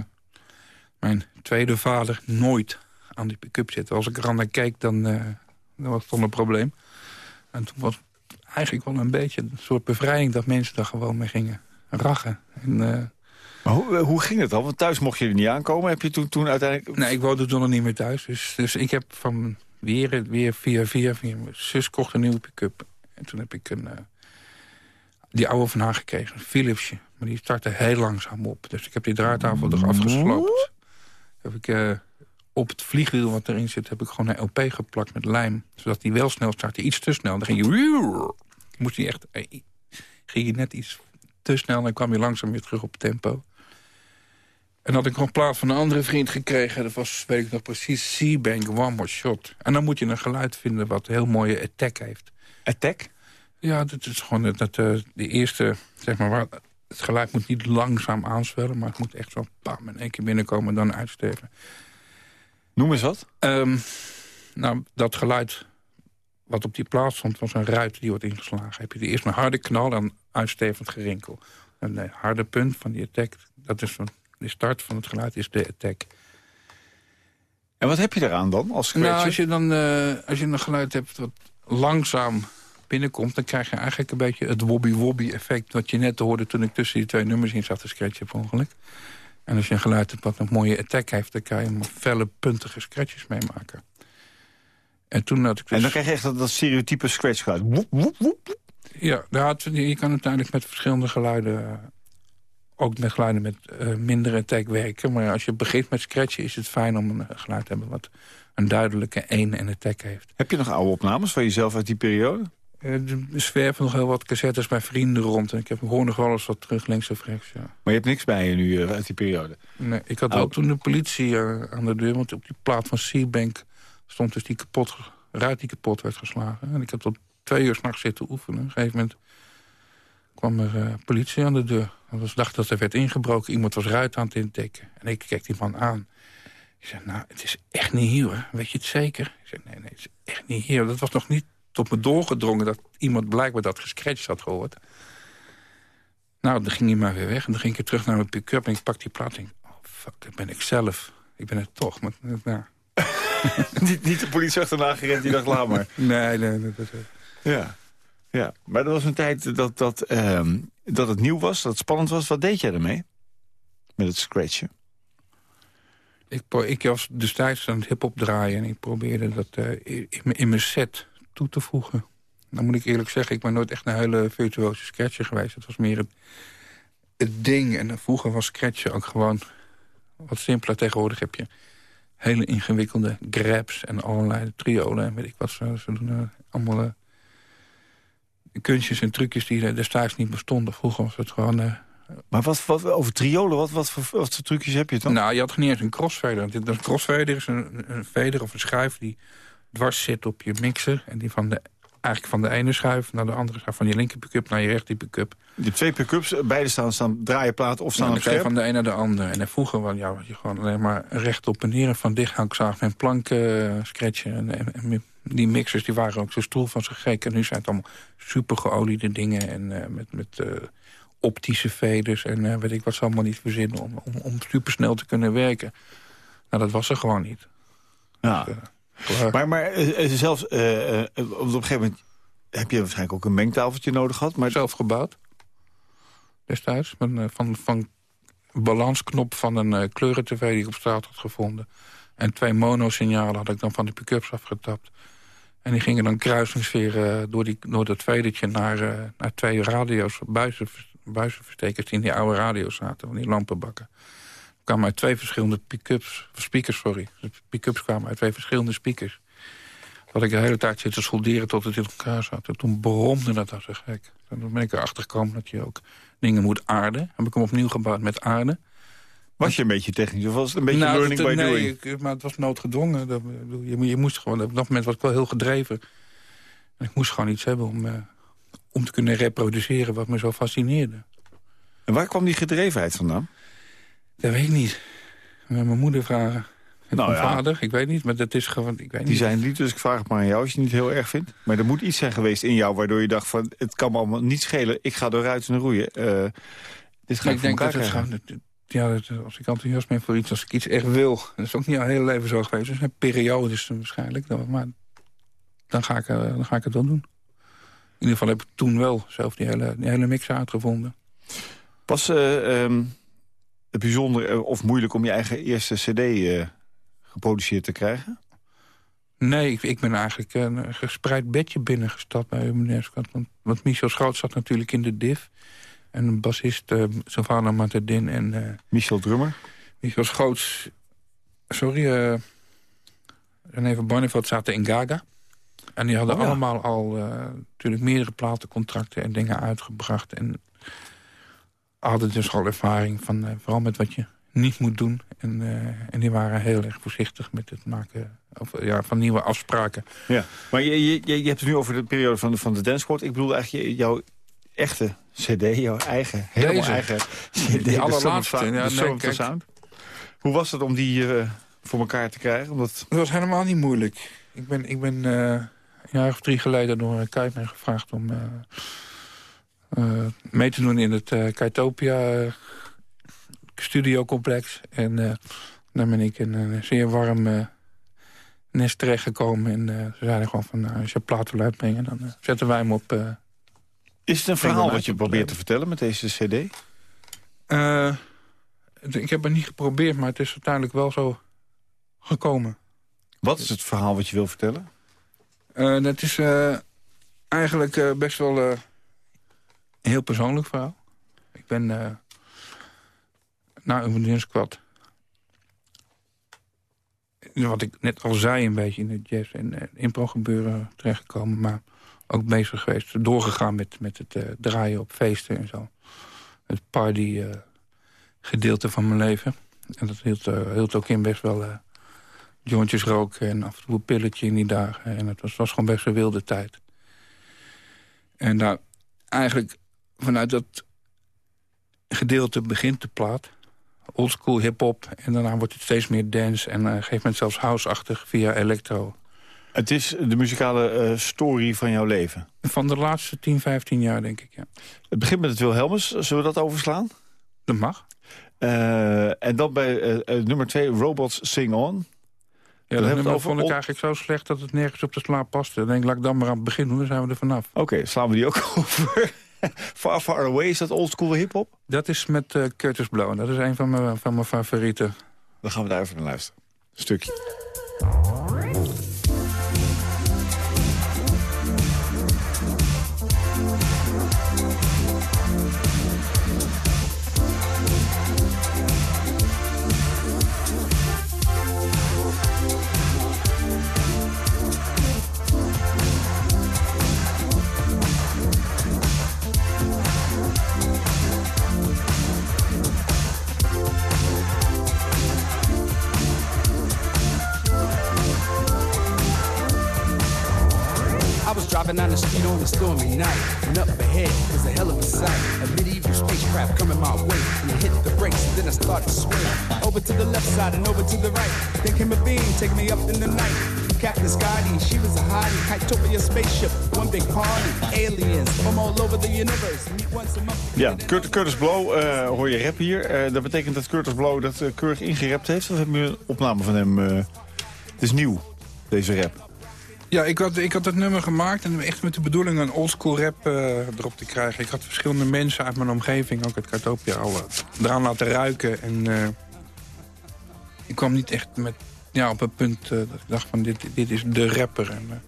mijn tweede vader nooit aan die pick-up zitten. Als ik er aan naar keek, dan, dan was het dan een probleem. En toen was eigenlijk wel een beetje een soort bevrijding... dat mensen daar gewoon mee gingen rachen. En, maar hoe, hoe ging het dan? Want thuis mocht je er niet aankomen. Heb je toen, toen uiteindelijk... Nee, ik woonde toen nog niet meer thuis. Dus, dus ik heb van weer, weer via, via, via mijn zus kocht een nieuwe pick-up. En toen heb ik een, uh, die oude van haar gekregen, een Philipsje. Maar die startte heel langzaam op. Dus ik heb die draaitafel eraf gesloopt. Heb ik uh, op het vliegwiel wat erin zit, heb ik gewoon een LP geplakt met lijm. Zodat die wel snel startte. Iets te snel. Dan ging je... Moest hij echt... Eh, ging je net iets te snel en dan kwam je langzaam weer terug op tempo. En had ik nog plaat van een andere vriend gekregen. Dat was, weet ik nog precies, C-Bank One More Shot. En dan moet je een geluid vinden wat een heel mooie attack heeft. Attack? Ja, dat is gewoon dat, eh, de eerste, zeg maar, waar, het geluid moet niet langzaam aanzwellen... maar het moet echt zo bam, in één keer binnenkomen en dan uitsteven. Noem eens wat. Um, nou, dat geluid wat op die plaats stond, was een ruit die wordt ingeslagen. Heb je de eerst een harde knal, dan uitstevend gerinkel. Een eh, harde punt van die attack, dat is een de start van het geluid is de attack. En wat heb je eraan dan als scratcher? Nou, als je dan uh, als je een geluid hebt wat langzaam binnenkomt... dan krijg je eigenlijk een beetje het wobby-wobby effect... wat je net hoorde toen ik tussen die twee nummers in zat te scratchen per ongeluk. En als je een geluid hebt wat een mooie attack heeft... dan kan je felle, puntige scratches meemaken. En toen had ik dus... En dan krijg je echt dat, dat stereotype scratch geluid. Woep, woep, woep. Ja, je kan uiteindelijk met verschillende geluiden ook met geluiden met uh, minder attack werken. Maar als je begint met scratchen is het fijn om een geluid te hebben... wat een duidelijke één en attack heeft. Heb je nog oude opnames van jezelf uit die periode? Uh, er zwerven nog heel wat cassettes bij vrienden rond. En ik heb hoor nog wel eens wat terug links of rechts, ja. Maar je hebt niks bij je nu uh, uit die periode? Nee, ik had wel toen de politie aan de deur... want op die plaat van Seabank stond dus die kapot, ruit die kapot werd geslagen. En ik heb tot twee uur s'nachts zitten oefenen. Op een gegeven moment kwam er politie aan de deur. Ik dacht dat er werd ingebroken. Iemand was ruit aan het intikken. En ik keek die man aan. Ik zei, nou, het is echt niet hier, Weet je het zeker? Ik zei, nee, nee, het is echt niet hier. Dat was nog niet tot me doorgedrongen... dat iemand blijkbaar dat gescratcht had gehoord. Nou, dan ging hij maar weer weg. En dan ging ik terug naar mijn pick-up en ik pak die plaat en oh, fuck, dat ben ik zelf. ik ben het toch. Maar, nou. niet, niet de politie achterna gerend die dacht, laat maar. Nee, nee. nee dat, ja. Ja, maar er was een tijd dat, dat, ehm, dat het nieuw was, dat het spannend was. Wat deed jij ermee? Met het scratchen? Ik, ik was destijds aan het hip-hop draaien en ik probeerde dat uh, in, mijn set toe te voegen. Dan moet ik eerlijk zeggen, ik ben nooit echt een hele virtuoze scratcher geweest. Het was meer het, ding. En vroeger was scratchen ook gewoon wat simpeler. Tegenwoordig heb je hele ingewikkelde grabs en allerlei triolen. En weet ik wat ze, ze doen. Uh, allemaal uh, kunstjes en trucjes die destijds niet bestonden. Vroeger was het gewoon... Uh, maar wat, wat, over triolen, wat, wat, voor, wat voor trucjes heb je dan? Nou, je had niet eens een crossfader. Een crossfader is een, een fader of een schuif die dwars zit op je mixer... en die van de eigenlijk van de ene schuif naar de andere schuif. Van je linker pick-up naar je rechter pick-up. Je twee pick-ups, beide staan, staan draaienplaat of staan ja, op scherp? van de een naar de ander. En vroeger was ja, je gewoon alleen maar recht op en neer. Van dichthoukzaag met planken uh, scratchen. En, en, die mixers die waren ook zo stoel van zo gek. En nu zijn het allemaal super geoliede dingen. En uh, met, met uh, optische veders. En weet ik wat ze allemaal niet verzinnen. Om, om, om supersnel te kunnen werken. Nou, dat was er gewoon niet. Ja. Dus, maar, maar zelfs op een gegeven moment heb je waarschijnlijk ook een mengtafeltje nodig gehad. Maar... Zelf gebouwd. Destijds. Van, van, van balansknop van een kleuren-tv die ik op straat had gevonden. En twee monosignalen had ik dan van de pick-ups afgetapt. En die gingen dan kruisingsfeer door, die, door dat vedertje naar, naar twee radio's, buizen, buizenverstekers die in die oude radio's zaten, van die lampenbakken kwamen uit twee verschillende pick-ups, speakers, sorry. De pick-ups kwamen uit twee verschillende speakers. Dat ik de hele tijd zit te solderen tot het in elkaar zat. En toen bromde dat als een gek. En toen ben ik erachter gekomen dat je ook dingen moet aarden. Heb ik hem opnieuw gebouwd met aarde. Was je een beetje technisch of was het een beetje nou, learning by nee, doing? maar het was noodgedwongen. Dat, je, je moest gewoon, op dat moment was ik wel heel gedreven. En ik moest gewoon iets hebben om, uh, om te kunnen reproduceren wat me zo fascineerde. En waar kwam die gedrevenheid vandaan? Dat weet ik niet. Met mijn moeder vragen. En nou, mijn vader, ik weet niet, maar dat is gewoon... Ik weet Die niet. zijn lief, dus ik vraag het maar aan jou als je het niet heel erg vindt. Maar er moet iets zijn geweest in jou waardoor je dacht van... het kan me allemaal niet schelen, ik ga eruit en roeien. Uh, dit ga ik, ik denk dat het gewoon, ja, dat, als ik enthousiast ben voor iets, als ik iets echt wil... dat is ook niet al heel leven zo geweest. Dus een periodes waarschijnlijk. Maar dan ga, ik, uh, dan ga ik het wel doen. In ieder geval heb ik toen wel zelf die hele, die hele mix uitgevonden. Pas... Uh, um het bijzonder eh, of moeilijk om je eigen eerste cd uh, geproduceerd te krijgen? Nee, ik, ik, ben eigenlijk een gespreid bedje binnengestapt bij meneer Scott. Want, want Michel Schout zat natuurlijk in de div. En een bassist, uh, Matadin en... Uh, Michel Drummer? Michel Schoots... Sorry, uh, René van Barneveld zaten in Gaga. En die hadden oh, allemaal al natuurlijk meerdere platencontracten en dingen uitgebracht. En hadden dus al ervaring van, uh, vooral met wat je niet moet doen. En, uh, en die waren heel erg voorzichtig met het maken of, ja, van nieuwe afspraken. Ja, maar je, je, je hebt het nu over de periode van de, van de dancesport. Ik bedoel eigenlijk jouw echte cd, jouw eigen, helemaal Deze. eigen cd. Die allerlaatste. Ja, nee, Sound. Hoe was het om die uh, voor elkaar te krijgen? Omdat... Dat was helemaal niet moeilijk. Ik ben, ik ben een jaar of drie geleden door Kuipman gevraagd om uh, mee te doen in het uh, Kaitopia uh, studiocomplex. En daar ben ik in een zeer warm nest terechtgekomen. En ze zeiden gewoon van, nou, als je plaat wil uitbrengen, dan zetten wij hem op. Is het een verhaal wat je probeert te vertellen met deze cd? ik heb het niet geprobeerd, maar het is uiteindelijk wel zo gekomen. Wat is het verhaal wat je wil vertellen? dat is eigenlijk best wel een heel persoonlijk verhaal. Ik ben uh, na een vriendinsquad... wat ik net al zei een beetje in het jazz- en uh, impro gebeuren terechtgekomen... maar ook bezig geweest, doorgegaan met, met het uh, draaien op feesten en zo. Het party gedeelte van mijn leven. En dat hield, hield ook in best wel jointjes roken en af en toe een pilletje in die dagen. En het was, was gewoon best een wilde tijd. En daar eigenlijk vanuit dat gedeelte begint de plaat. Oldschool hip-hop. En daarna wordt het steeds meer dance. En uh, op een gegeven moment zelfs house-achtig via electro. Het is de muzikale uh, story van jouw leven? Van de laatste 10, 15 jaar, denk ik, ja. Het begint met het Wilhelmus. Zullen we dat overslaan? Dat mag. Uh, en dan bij uh, nummer twee, Robots Sing On. Ja, dat nummer vond ik eigenlijk zo slecht dat het nergens op de slaap paste. Dan denk ik, laat ik dan maar aan het begin doen, dan zijn we er vanaf. Oké, okay, slaan we die ook over. far Far Away, is dat oldschool hip-hop? Dat is met uh, Curtis Blow. Dat is een van mijn, van mijn favorieten. Dan gaan we daar even naar luisteren. Een stukje. Driving down the street on a stormy night. And up ahead was a hell of a sight. A medieval spacecraft coming my way. And I hit the brakes and then I started swaying. Over to the left side and over to the right. Then came a beam, taking me up in the night. Captain Scotty, she was a hiding. Kytopia spaceship, one big party. Aliens from all over the universe. Meet once a month. Ja, Curtis, Curtis Blow, uh, hoor je rap hier. Uh, dat betekent dat Curtis Blow dat uh, keurig ingerapt heeft. Of hebben we een opname van hem? het is nieuw, deze rap. Ja, ik had, ik had het nummer gemaakt en echt met de bedoeling een oldschool rap uh, erop te krijgen. Ik had verschillende mensen uit mijn omgeving, ook uit Kartopia, al uh, eraan laten ruiken. En uh, ik kwam niet echt met, ja, op een punt dat ik dacht van dit, dit is de rapper. En,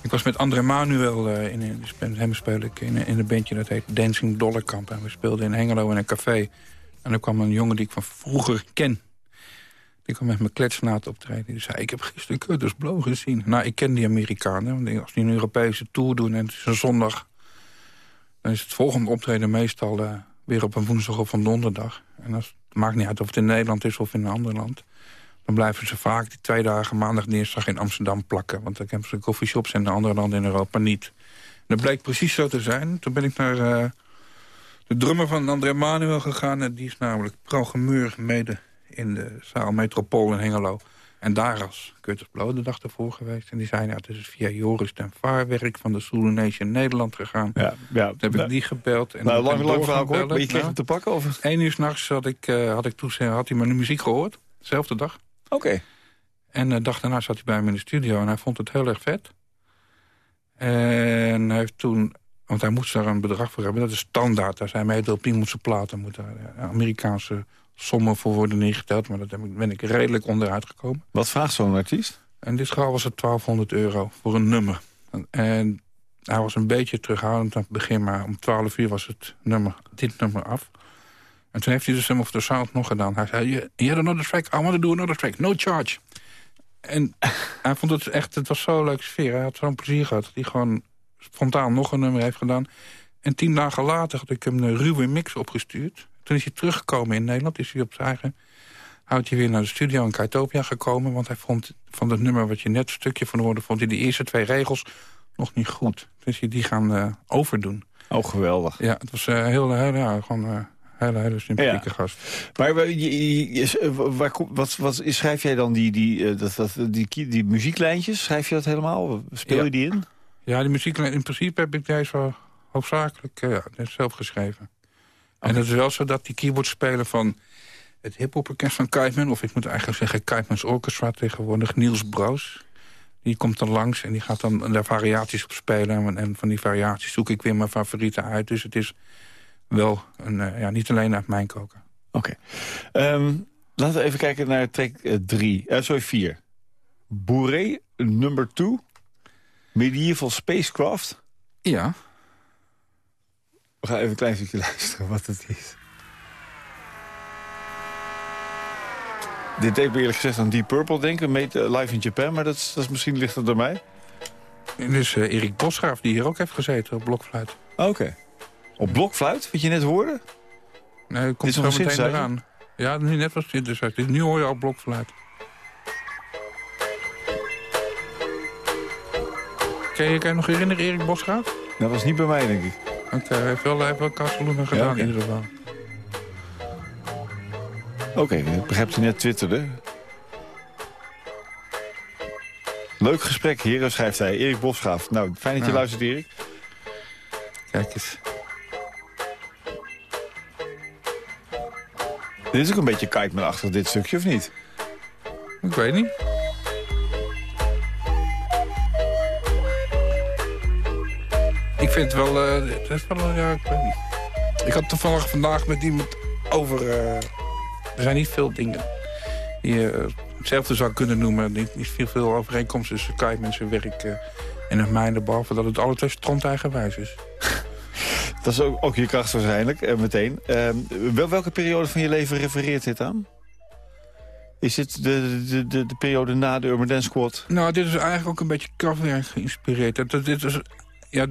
ik was met André Manuel, in, in, hem speel ik in, in een bandje dat heet Dancing Dollarkamp. En we speelden in Hengelo in een café. En er kwam een jongen die ik van vroeger ken. Ik kwam met mijn kletsnaad optreden. Die zei, ik heb gisteren Curtis Blow gezien. Nou, ik ken die Amerikanen. Want als die een Europese tour doen en het is een zondag... dan is het volgende optreden meestal uh, weer op een woensdag of een donderdag. En het maakt niet uit of het in Nederland is of in een ander land. Dan blijven ze vaak die twee dagen maandag, dinsdag in Amsterdam plakken. Want dan hebben ze coffeeshops in de andere landen in Europa niet. En dat bleek precies zo te zijn. Toen ben ik naar uh, de drummer van André Manuel gegaan. En die is namelijk programmeur mede in de zaal Metropool in Hengelo. En daar was Curtis Blow de dag ervoor geweest. En die zei, ja, het is via Joris ten Vaarwerk van de Zulu Nation Nederland gegaan. Ja, ja, Toen heb ik die gebeld. En nou, lang, lang verhaal hoor. Ben je kreeg hem te pakken? Of? Eén uur s'nachts had, ik, uh, had, ik had hij mijn muziek gehoord. Dezelfde dag. Oké. En de dag daarna zat hij bij me in de studio en hij vond het heel erg vet. En hij heeft toen, want hij moest daar een bedrag voor hebben. Dat is standaard. Daar zijn mee op die platen. Moeten Amerikaanse sommen voor worden neergeteld. Maar daar ben ik redelijk onderuit gekomen. Wat vraagt zo'n artiest? In dit geval was het 1200 euro voor een nummer. En hij was een beetje terughoudend aan het begin. Maar om 12 uur was het nummer, dit nummer af. En toen heeft hij de Sum of the Sound nog gedaan. Hij zei, you had another track, I want to do another track, no charge. En hij vond het echt, het was zo'n leuke sfeer. Hij had zo'n plezier gehad dat hij gewoon spontaan nog een nummer heeft gedaan. En tien dagen later had ik hem een ruwe mix opgestuurd. Toen is hij teruggekomen in Nederland. Is hij op zijn eigen houtje weer naar de studio in Kaitopia gekomen. Want hij vond van het nummer wat je net een stukje van hoorde... vond hij de eerste twee regels nog niet goed. Dus hij die gaan uh, overdoen. Oh, geweldig. Ja, het was uh, heel, heel, ja, gewoon... Uh, hele, hele sympathieke ja. gast. Maar je, je, waar, wat, wat, schrijf jij dan die, die, dat, dat, die, die muzieklijntjes? Schrijf je dat helemaal? Speel je ja. die in? Ja, die muzieklijntjes. In principe heb ik deze hoofdzakelijk ja, zelf geschreven. En het is wel zo dat die keyboardspeler van het hip-hop-orkest van Kuitman... of ik moet eigenlijk zeggen Kuitmans Orchestra tegenwoordig, Niels Broos... die komt dan langs en die gaat dan daar variaties op spelen. En, van die variaties zoek ik weer mijn favorieten uit. Dus het is wel een, uh, ja, niet alleen uit mijn koken. Oké. Okay. Um, ehm, laten we even kijken naar track 3, uh, uh, sorry 4. Bourré, number 2. Medieval Spacecraft. Ja. We gaan even een klein stukje luisteren wat het is. Dit deed me eerlijk gezegd aan Deep Purple denken, Made eh, Live in Japan, maar dat is, dat is misschien ligt het door mij. En dus uh, Erik Bosgraaf die hier ook heeft gezeten op blokfluit. Oké. Op blokfluit, wat je net hoorde? Nee, komt zo meteen eraan. Ja, nu net was het dus Nu hoor je al blokfluit. Kan je je nog herinneren, Erik Bosgraaf? Dat was niet bij mij, denk ik. Oké, hij heeft wel, heeft wel gedaan ja, okay. in ieder geval. Oké, okay, ik begrijp dat hij net twitterde. Leuk gesprek, heren, schrijft hij. Erik Bosgraaf. Nou, fijn dat je luistert, Erik. Kijk eens. Dit is ook een beetje kiteman-achtig, dit stukje, of niet? Ik weet niet. Ik vind het wel... Uh, het is wel ja, ik weet niet. Ik had toevallig vandaag met iemand over... Uh, er zijn niet veel dingen die je uh, hetzelfde zou kunnen noemen. Niet, niet veel, veel overeenkomsten tussen kiteman zijn werk en het mijne. Behalve dat het alle twee strandeigenwijs is. Dat is ook, ook je kracht waarschijnlijk, uh, meteen. Uh, wel, welke periode van je leven refereert dit aan? Is dit de, de, de, de periode na de Urban Dance Squad? Nou, dit is eigenlijk ook een beetje krachtwerk geïnspireerd. Dat, dit is, ja,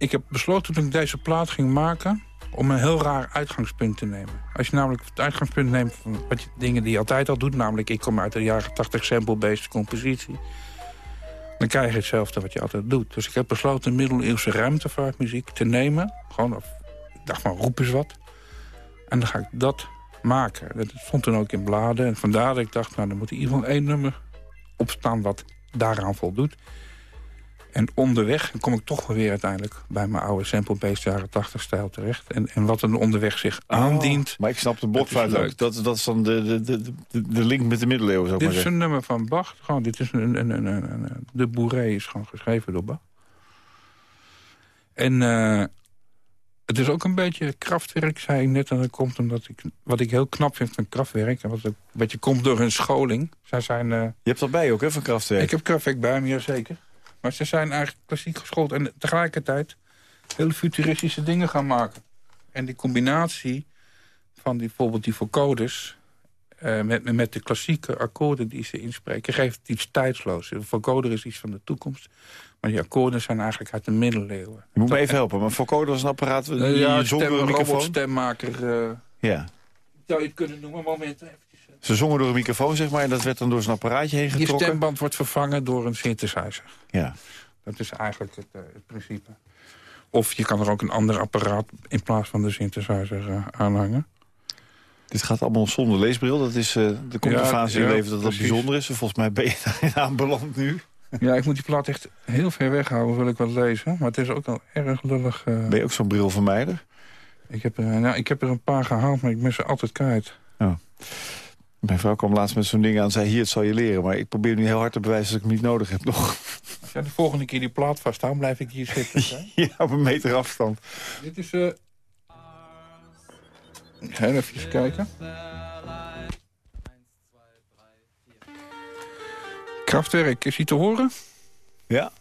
ik heb besloten toen ik deze plaat ging maken... om een heel raar uitgangspunt te nemen. Als je namelijk het uitgangspunt neemt van wat je, dingen die je altijd al doet... namelijk ik kom uit de jaren 80 sample-based compositie dan krijg je hetzelfde wat je altijd doet. Dus ik heb besloten middeleeuwse ruimtevaartmuziek te nemen. Gewoon, of, ik dacht van, roep eens wat. En dan ga ik dat maken. Dat stond toen ook in bladen. En vandaar dat ik dacht, nou, dan moet in ieder geval één nummer opstaan... wat daaraan voldoet. En onderweg kom ik toch weer uiteindelijk bij mijn oude sample-based jaren 80 stijl terecht. En, en wat er onderweg zich oh, aandient. Maar ik snap de blokfluit ook. Dat, dat is dan de, de, de, de link met de middeleeuwen. Zou dit is een nummer van Bach. Gewoon, dit is een, een, een, een, de boeré is gewoon geschreven door Bach. En uh, het is ook een beetje krachtwerk, zei ik net. En dat komt omdat ik, wat ik heel knap vind van krachtwerk... en wat een beetje komt door hun scholing. Zij zijn, uh, Je hebt dat bij ook, hè, van krachtwerk? Ik heb krachtwerk bij me, ja zeker. Maar ze zijn eigenlijk klassiek geschoold en tegelijkertijd hele futuristische dingen gaan maken. En die combinatie van die, bijvoorbeeld die vocoders... Uh, met, met de klassieke akkoorden die ze inspreken... geeft iets tijdsloos. De vocoder is iets van de toekomst. Maar die akkoorden zijn eigenlijk uit de middeleeuwen. Je moet me even helpen. Maar vocoder was een apparaat... Uh, ja, een stem, stemmaker. Uh, ja. Zou je het kunnen noemen? Moment even. Ze zongen door een microfoon, zeg maar, en dat werd dan door zo'n apparaatje heen getrokken. Je stemband wordt vervangen door een synthesizer. Ja. Dat is eigenlijk het, uh, het principe. Of je kan er ook een ander apparaat in plaats van de synthesizer uh, aanhangen. Dit gaat allemaal zonder leesbril. Dat is uh, de komt ja, fase in je leven dat dat bijzonder is. volgens mij ben je daarin aanbeland nu. Ja, ik moet die plaat echt heel ver weghouden, wil ik wat lezen. Maar het is ook al erg lullig. Ben je ook zo'n brilvermijder? Ik heb, er, nou, ik heb er een paar gehaald, maar ik mis ze altijd kwijt. Oh. Mijn vrouw kwam laatst met zo'n ding aan en zei... hier, het zal je leren. Maar ik probeer nu heel hard te bewijzen dat ik hem niet nodig heb nog. Als jij de volgende keer die plaat vasthoudt, blijf ik hier zitten. ja, op een meter afstand. Dit is... Uh... Even kijken. Kraftwerk, is hij te horen? Ja.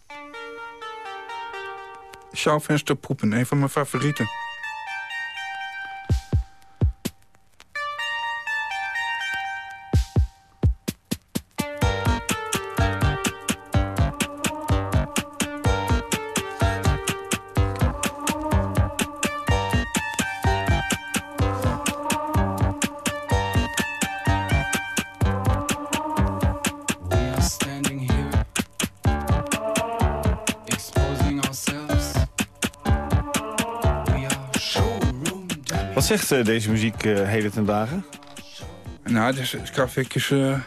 Schouwvensterproepen, een van mijn favorieten. Zegt uh, deze muziek uh, heden ten dagen? Nou, dus, Kraftwerk is uh,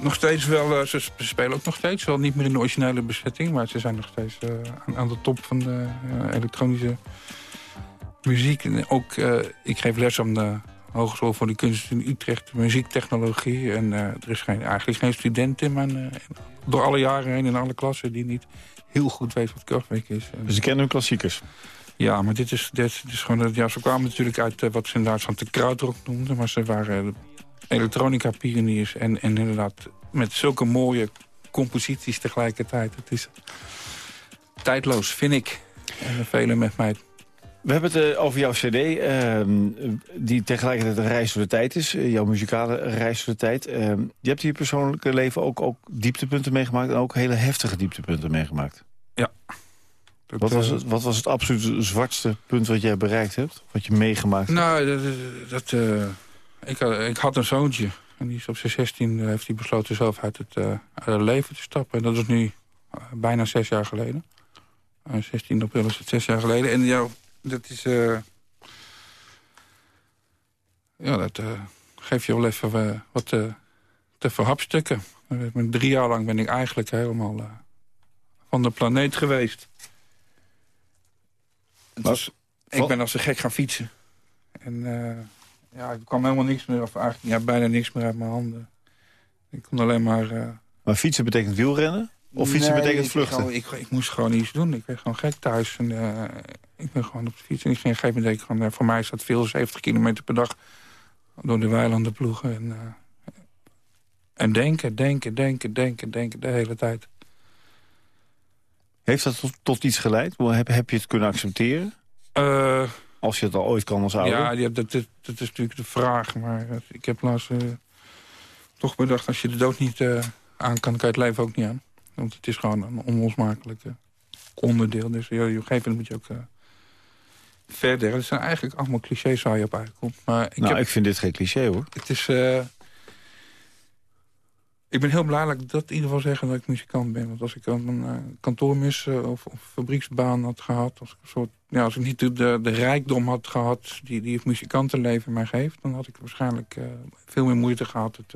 nog steeds wel... ze spelen ook nog steeds, wel niet meer in de originele bezetting... maar ze zijn nog steeds aan, aan, de top van de elektronische muziek. En ook, ik geef les aan de Hogeschool voor de Kunst in Utrecht, muziektechnologie. En er is geen, eigenlijk geen student in mijn... door alle jaren heen in alle klassen die niet heel goed weet wat Kraftwerk is. Dus ze kennen hun klassiekers? Ja, maar dit is, dit, is gewoon... Ja, ze kwamen natuurlijk uit uh, wat ze in Duitsland de krautrock noemden. Maar ze waren elektronica-pioniers. En, en inderdaad met zulke mooie composities tegelijkertijd. Het is tijdloos, vind ik. En velen met mij. We hebben het uh, over jouw cd, uh, die tegelijkertijd een reis door de tijd is. Jouw muzikale reis door de tijd. Ehm, je hebt je persoonlijke leven ook, ook dieptepunten meegemaakt... en ook hele heftige dieptepunten meegemaakt. Wat, was het, wat was het absoluut zwartste punt wat jij bereikt hebt? Wat je meegemaakt hebt? Nou, dat, dat uh, ik, ik, had een zoontje. En die is op zijn 16 eh, heeft hij besloten zelf uit het, uh, uit het leven te stappen. En dat is nu bijna zes jaar geleden. 16 april is het zes jaar geleden. En ja, dat is... ja, dat geeft je wel even wat te verhapstukken. Drie jaar lang ben ik eigenlijk helemaal van de planeet geweest. Dus ik ben als een gek gaan fietsen. En, uh, Ja, ik kwam helemaal niks meer, of eigenlijk ja, bijna niks meer uit mijn handen. Ik kon alleen maar... Uh... Maar fietsen betekent wielrennen? Of fietsen betekent vluchten? Ik, ik, moest gewoon iets doen. Ik werd gewoon gek thuis. En, uh, ik ben gewoon op de fiets. En ik ging een gegeven moment, gewoon, uh, voor mij is dat veel, 70 kilometer per dag... door de weilanden ploegen. En, en denken, denken, denken, denken, denken de hele tijd. Heeft dat tot, tot iets geleid? Heb, heb je het kunnen accepteren? Uh, als je het al ooit kan als ouder? Ja, dat, dat, dat, is natuurlijk de vraag. Maar eh, ik heb laatst uh, toch bedacht... als je de dood niet uh, aan kan, kan je het leven ook niet aan. Want het is gewoon een onlosmakelijk onderdeel. Dus ja, op een gegeven moment moet je ook verder. Het zijn eigenlijk allemaal clichés waar je op uitkomt. Maar ik, nou, ik vind dit geen cliché, hoor. Het is... Ik ben heel blij dat ik dat in ieder geval zeggen dat ik muzikant ben. Want als ik een uh, kantoormis of, of, fabrieksbaan had gehad... Als, een soort, ja, als ik niet de, de, rijkdom had gehad die, die het muzikantenleven mij geeft... dan had ik waarschijnlijk uh, veel meer moeite gehad het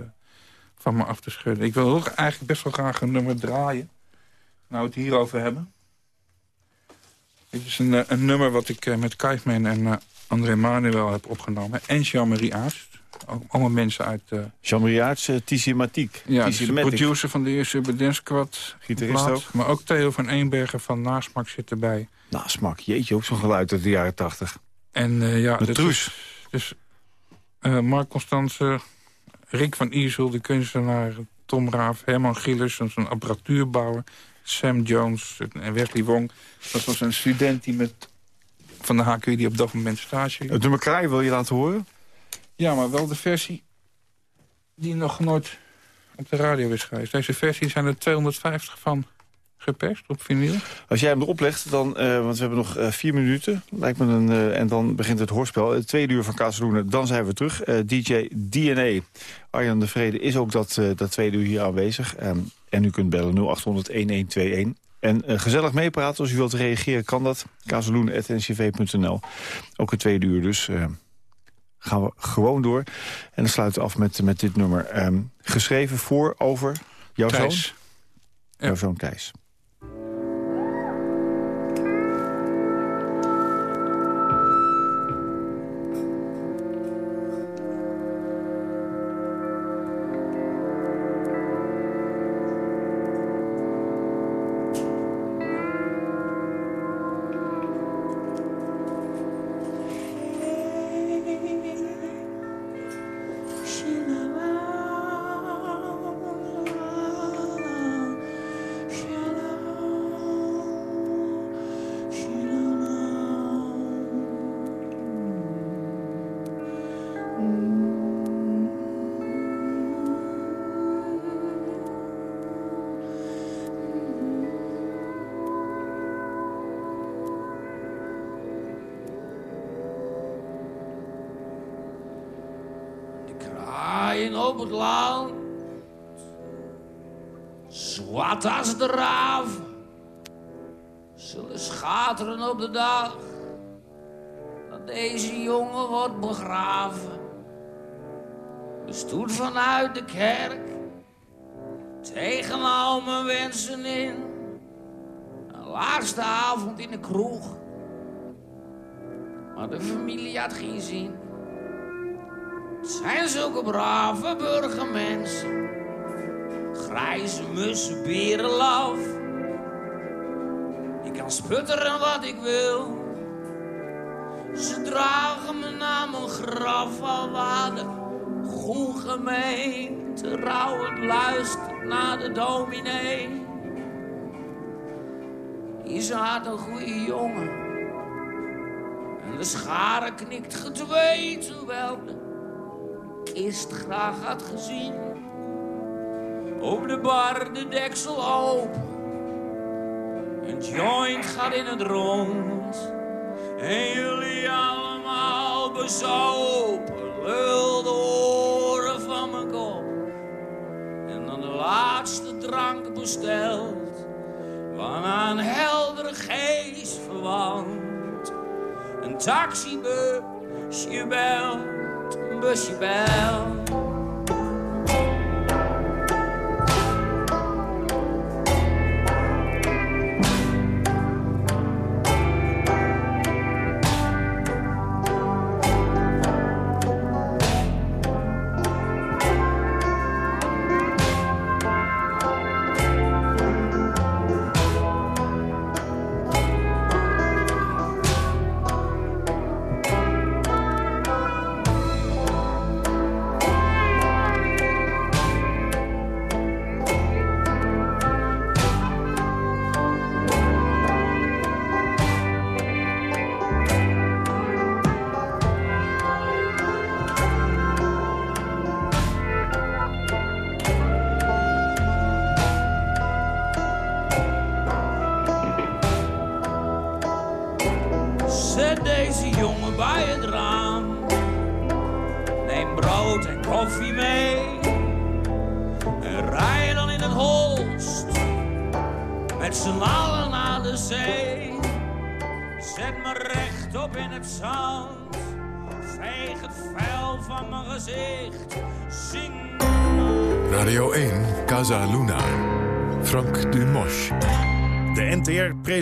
van me af te schudden. Ik wil eigenlijk best wel graag een nummer draaien. Nou, het hierover hebben. Dit is een, een nummer wat ik met Kaifman en André Manuel heb opgenomen. En Jean-Marie Aast allemaal mensen uit... Uh, Jean-Marie Aerts, Tissymatiek. Ja, de producer van de eerste Dance Squad. Gitarist ook. Maar ook Theo van Eenbergen van Nasmak zit erbij. Nasmak, jeetje, ook zo'n geluid uit de jaren tachtig. En uh, ja... De Truus. dus uh, Mark Constance, Rick van Iersel, de kunstenaar... Tom Raaf, Herman Gilles, een apparatuurbouwer... Sam Jones en Wesley Wong. Dat was een student die met van de HQ die op dat moment stage Het nummer Kraai wil je laten horen? Ja, maar wel de versie die nog nooit op de radio is geweest. Deze versie zijn er 250 van geperst op vinyl. Als jij hem erop legt, dan, uh, want we hebben nog uh, vier minuten, lijkt me een, uh, en dan begint het hoorspel. Het tweede uur van Kazeloenen, dan zijn we terug. DJ DNA, Arjan de Vrede, is ook dat, dat tweede uur hier aanwezig. Um, en u kunt bellen 0800-1121. En gezellig meepraten, als u wilt reageren, kan dat. kazeloenen.ncv.nl. Ook het tweede uur dus gaan we gewoon door. En dan sluiten we af met, met dit nummer. Um, geschreven voor, over jouw Thijs. zoon? Ja. Jouw zoon Thijs. Deze jongen wordt begraven. De stoet vanuit de kerk tegen al mijn wensen in. Een laatste avond in de kroeg, maar de familie had geen zin. Het zijn zulke brave burgermensen. Grijze mussen, berenlaf. Ik kan sputteren wat ik wil. Ze dragen me naar mijn graf al waardig. Goed gemeente, rouwend luistert naar de dominee. Had een goede jongen. En de schare knikt gedwee terwijl de kist graag had gezien. Op de bar de deksel open. Een joint gaat in het rond. En jullie allemaal bezopen. Lul de oren van mijn kop. En dan de laatste drank besteld. Van een heldere geest verwant. Een taxibusje belt bushy bell. deze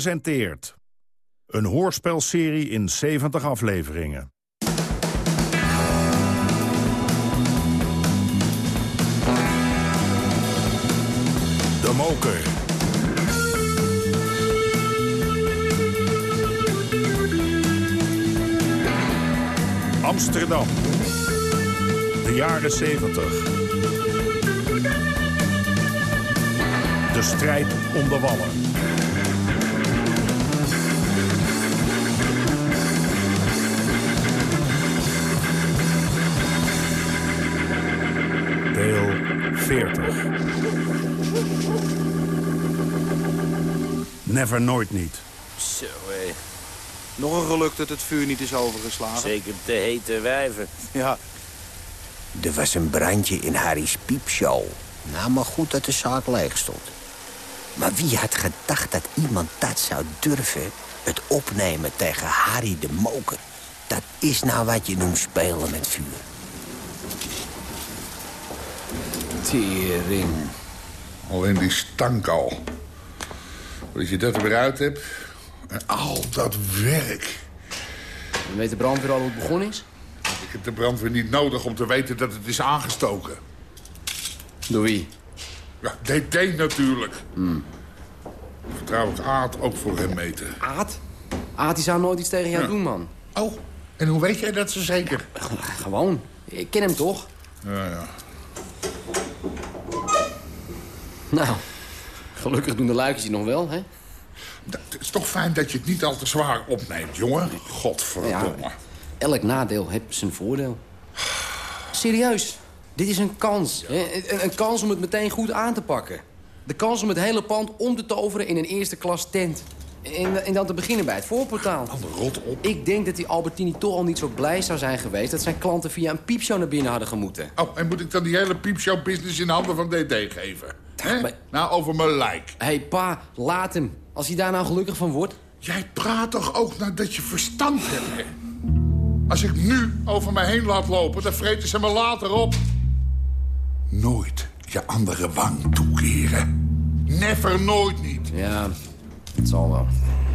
presenteert een hoorspelserie in 70 afleveringen. De Moker. Amsterdam. De jaren 70. De strijd om de wallen. 40. Never nooit niet. Zo, hé. Nog een geluk dat het vuur niet is overgeslagen. Zeker te hete wijven. Ja. Er was een brandje in Harry's piepshow. Nou, maar goed dat de zaak leeg stond. Maar wie had gedacht dat iemand dat zou durven... het opnemen tegen Harry de Moker? Dat is nou wat je noemt spelen met vuur. Tering. Alleen die stank al. Dat je dat er weer uit hebt. En al dat werk. En weet de brandweer al hoe het begonnen is? Ik heb de brandweer niet nodig om te weten dat het is aangestoken. Door wie? Ja, DT natuurlijk. Hmm. Vertrouw ik Aad ook voor hem meten. Aad? Aad die zou nooit iets tegen jou Ja. doen, man. Oh, en hoe weet jij dat ze zeker? Gewoon. Ik ken hem toch? Ja, ja. Nou, gelukkig doen de luikjes die nog wel, hè? Het is toch fijn dat je het niet al te zwaar opneemt, jongen. Godverdomme. Elk nadeel heeft zijn voordeel. Serieus, dit is een kans. Hè? Een, een kans om het meteen goed aan te pakken. De kans om het hele pand om te toveren in een eerste klas tent. En, en dan te beginnen bij het voorportaal. Rot op. Ik denk dat die Albertini toch al niet zo blij zou zijn geweest... dat zijn klanten via een piepshow naar binnen hadden gemoeten. Oh, en moet ik dan die hele piepshow-business in handen van DT geven? Hè? Nou, over mijn lijk. Hé, hey, pa, laat hem. Als hij daar nou gelukkig van wordt. Jij praat toch ook nadat je verstand hebt, hè? Als ik nu over mij heen laat lopen, dan vreten ze me later op. Nooit je andere wang toekeren. Never, nooit niet. Ja, het zal wel.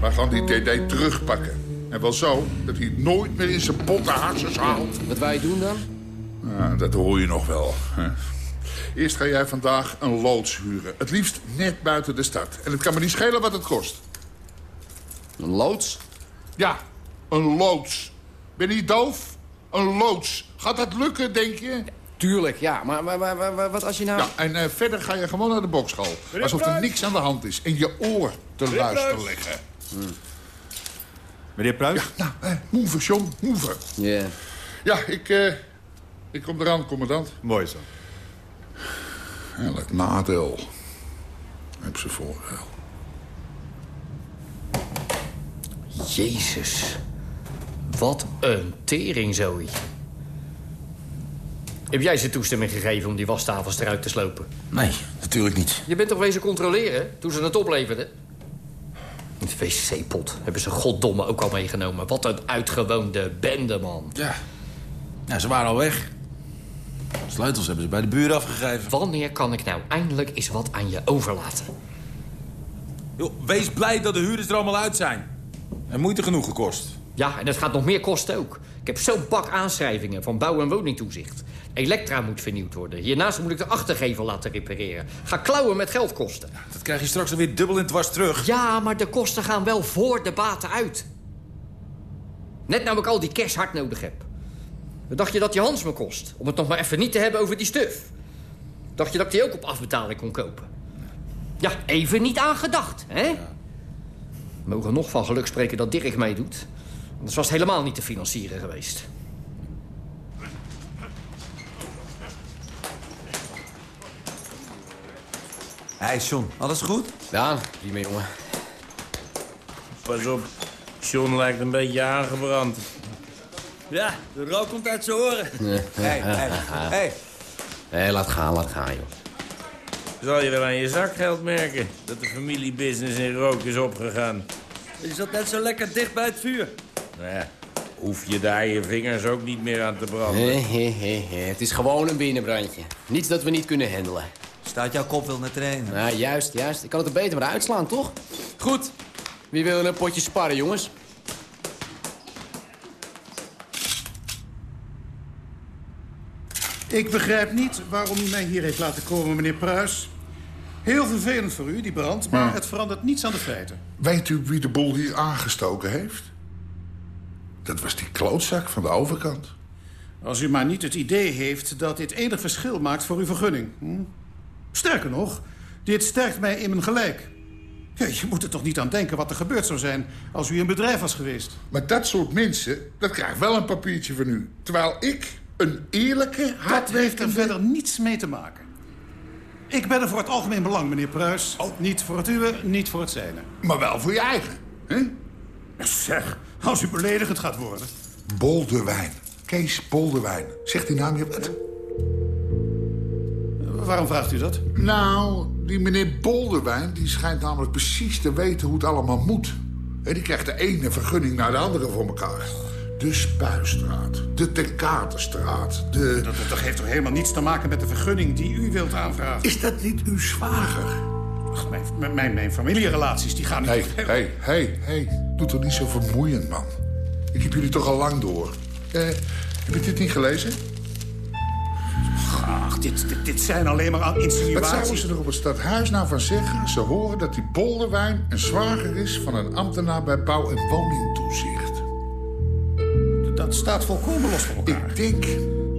We gaan die DD terugpakken. En wel zo dat hij het nooit meer in zijn potte harsers haalt. Wat wij doen dan? Ja, dat hoor je nog wel. Hè? Eerst ga jij vandaag een loods huren. Het liefst net buiten de stad. En het kan me niet schelen wat het kost. Een loods? Ja, een loods. Ben je doof? Een loods. Gaat dat lukken, denk je? Tuurlijk, ja. Maar, maar, maar, maar- maar wat als je nou... Ja, en eh, verder ga je gewoon naar de bokschool. Alsof er niks aan de hand is. En je oor te luisteren leggen. Meneer Pruis? Nou, eh, move, John, move. Ja. Ja, ik, eh, ik kom eraan, commandant. Mooi zo. Elk nadeel heb ze voordeel. Jezus. Wat een teringzooi. Heb jij ze toestemming gegeven om die wastafels eruit te slopen? Nee, natuurlijk niet. Je bent toch wezen controleren toen ze het opleverden? Het wc-pot hebben ze goddomme ook al meegenomen. Wat een uitgewoonde bende, man. Ja. Ja, ze waren al weg. Sleutels hebben ze bij de buren afgegeven. Wanneer kan ik nou eindelijk eens wat aan je overlaten? Wees blij dat de huurders er allemaal uit zijn. En moeite genoeg gekost. Ja, en het gaat nog meer kosten ook. Ik heb zo'n bak aanschrijvingen van bouw- en woningtoezicht. Elektra moet vernieuwd worden. Hiernaast moet ik de achtergevel laten repareren. Ga klauwen met geldkosten. Dat krijg je straks alweer dubbel in dwars terug. Ja, maar de kosten gaan wel voor de baten uit. Net nou ik al die cash hard nodig heb. Wat dacht je dat die Hans me kost? Om het nog maar even niet te hebben over die stuf. Dacht je dat ik die ook op afbetaling kon kopen? Ja, even niet aan gedacht, hè? We mogen nog van geluk spreken dat Dirk meedoet. Anders was het helemaal niet te financieren geweest. Hey John, alles goed? Ja, prima jongen. Pas op. John lijkt een beetje aangebrand. Ja, de rook komt uit zijn oren. Hé, hé, hé. laat gaan, laat gaan, joh. Zal je wel aan je zakgeld merken dat de familiebusiness in rook is opgegaan. Je zat net zo lekker dicht bij het vuur. Nou ja, hoef je daar je vingers ook niet meer aan te branden. Hé, hé, hé, hé. Het is gewoon een binnenbrandje. Niets dat we niet kunnen handelen. Staat jouw kop wel naar trainen? Nou, juist, juist. Ik kan het er beter maar uitslaan, toch? Goed. Wie wil een potje sparren, jongens? Ik begrijp niet waarom u mij hier heeft laten komen, meneer Pruis. Heel vervelend voor u, die brand, maar het verandert niets aan de feiten. Weet u wie de boel hier aangestoken heeft? Dat was die klootzak van de overkant. Als u maar niet het idee heeft dat dit enig verschil maakt voor uw vergunning. Hm? Sterker nog, dit sterkt mij in mijn gelijk. Ja, je moet er toch niet aan denken wat er gebeurd zou zijn als u een bedrijf was geweest. Maar dat soort mensen, dat krijgt wel een papiertje van u. Terwijl ik een eerlijke, Dat heeft er verder niets mee te maken. Ik ben er voor het algemeen belang, meneer Pruis. Niet voor het uwe, niet voor het zijne. Maar wel voor je eigen, hè? Zeg, als u beledigend gaat worden. Boldewijn. Kees Boldewijn. Zegt die naam je wat? Waarom vraagt u dat? Nou, die meneer Boldewijn die schijnt namelijk precies te weten hoe het allemaal moet. En die krijgt de ene vergunning naar de andere voor elkaar. De Spuistraat, de Tenkaterstraat, de... Dat, dat heeft toch helemaal niets te maken met de vergunning die u wilt aanvragen? Is dat niet uw zwager? Ach, mijn, mijn, mijn familierelaties die gaan niet... Hé, hé, hé, hé. Doe toch niet zo vermoeiend, man. Ik heb jullie toch al lang door. Eh, heb je dit niet gelezen? Ach, dit, dit, dit zijn alleen maar aan Wat insinuaties. zouden ze er op het stadhuis nou van zeggen? Ze horen dat die Boldewijn een zwager is van een ambtenaar bij bouw- en woningtoezicht. Dat staat volkomen los van elkaar. Ik denk,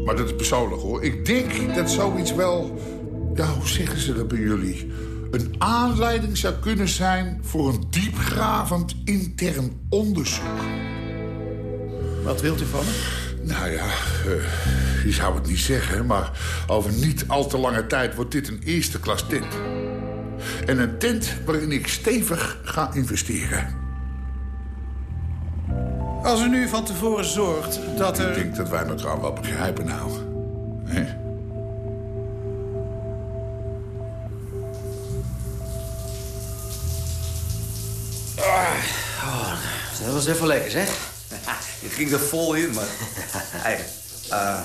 maar dat is persoonlijk hoor. Ik denk dat zoiets wel, ja, hoe zeggen ze dat bij jullie? Een aanleiding zou kunnen zijn voor een diepgravend intern onderzoek. Wat wilt u van me? Nou ja, eh, je zou het niet zeggen, maar over niet al te lange tijd wordt dit een eerste klas tent. En een tent waarin ik stevig ga investeren. Als u nu van tevoren zorgt dat er... Ik denk dat wij elkaar wel begrijpen nou. Hè? Dat was even lekker, zeg. Je ging er vol in, maar... hey, eh,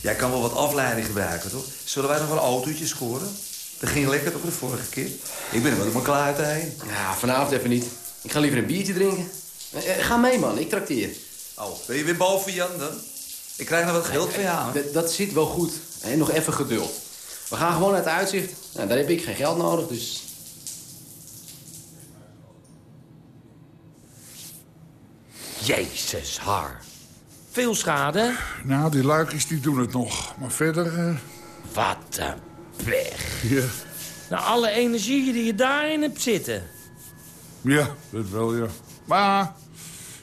jij kan wel wat afleiding gebruiken, toch? Zullen wij nog een autootje scoren? Dat ging lekker toch de vorige keer? Ik ben er wel op mijn klaar heen. Ja, vanavond even niet. Ik ga liever een biertje drinken. Eh, eh, Ga mee, man. Ik trakteer. Oh, ben je weer boven, Jan, dan? Ik krijg nog wat geld van jou? Dat, zit wel goed. En nog even geduld. We gaan gewoon uit het uitzicht. Nou, daar heb ik geen geld nodig, dus... Jezus, haar. Veel schade? Nou, die luikjes die doen het nog. Maar verder... eh, Wat een pech. ja. Nou, alle energie die je daarin hebt zitten. ja, dat wel, ja. Maar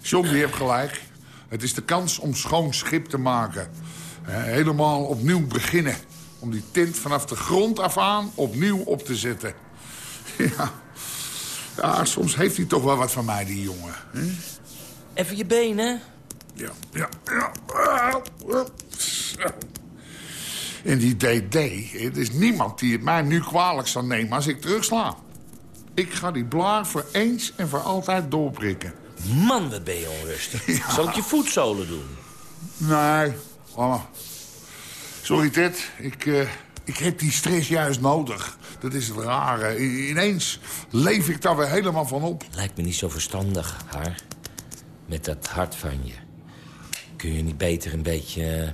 John, die heeft gelijk. Het is de kans om schoon schip te maken. Eh, helemaal opnieuw beginnen. Om die tent vanaf de grond af aan opnieuw op te zetten. Ja. ja, soms heeft hij toch wel wat van mij, die jongen. hè? Even je benen. Ja, ja, ja. En die DD, er is niemand die het mij nu kwalijk zal nemen als ik terugsla. Ik ga die blaar voor eens en voor altijd doorprikken. Man, wat ben je onrustig. Zal ik je voetzolen doen? Nee, oh. sorry Ted, ik, eh, ik heb die stress juist nodig. Dat is het rare. I- ineens leef ik daar weer helemaal van op. Lijkt me niet zo verstandig, haar. Met dat hart van je. Kun je niet beter een beetje eh,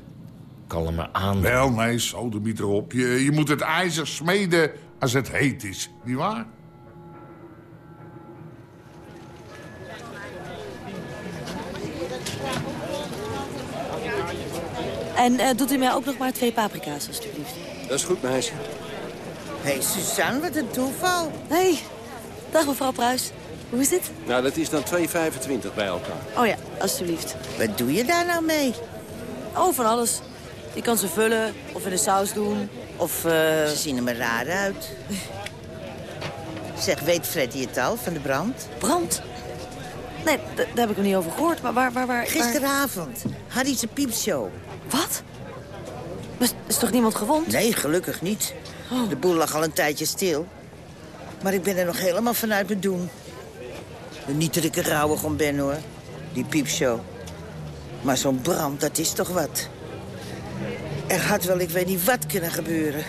kalmer aan... Wel, nee, sodemiet erop. Je, je moet het ijzer smeden als het heet is. Niet waar? En eh, doet u mij ook nog maar twee paprika's, alstublieft. Dat is goed, meisje. Hé, hey, Suzanne, wat een toeval. Hé, hey. dag mevrouw Pruis. Hoe is het? Nou, dat is dan 2,25 bij elkaar. Oh ja, alstublieft. Wat doe je daar nou mee? Oh, van alles. Je kan ze vullen, of in de saus doen, of... eh, Ze zien er maar raar uit. Zeg, weet Freddy het al van de brand? Brand? Nee, daar heb ik nog niet over gehoord. Maar waar, waar, waar... Gisteravond. Harry's piepshow. Wat? Is, is toch niemand gewond? Nee, gelukkig niet. De boel lag al een tijdje stil. Maar ik ben er nog helemaal vanuit mijn doen. Niet dat ik er rouwig om ben, hoor. Die piepshow. Maar zo'n brand, dat is toch wat. Er had wel, ik weet niet wat, kunnen gebeuren.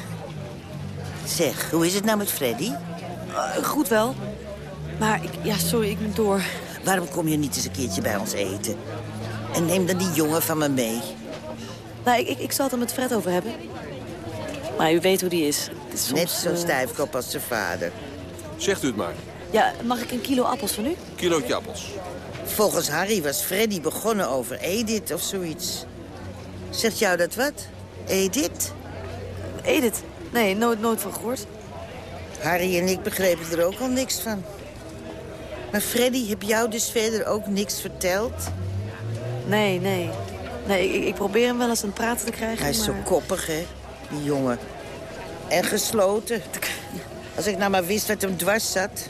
Zeg, hoe is het nou met Freddy? Eh, goed wel. Maar, ik, ja, sorry, ik moet door. Waarom kom je niet eens een keertje bij ons eten? En neem dan die jongen van me mee. Nou, ik, ik, ik zal het er met Fred over hebben. Maar u weet hoe die is. Het is soms, Net zo'n eh, stijfkop als zijn vader. Zegt u het maar. Ja, mag ik een kilo appels van u? Kilootje appels. Volgens Harry was Freddy begonnen over Edith of zoiets. Zegt jou dat wat? Edith? Edith? Nee, nooit, nooit van gehoord. Harry en ik begrepen er ook al niks van. Maar Freddy, heb jou dus verder ook niks verteld? Nee, nee. Nee, ik, ik probeer hem wel eens aan het praten te krijgen, Hij is zo koppig, hè, die jongen. En gesloten. Als ik nou maar wist wat hem dwars zat.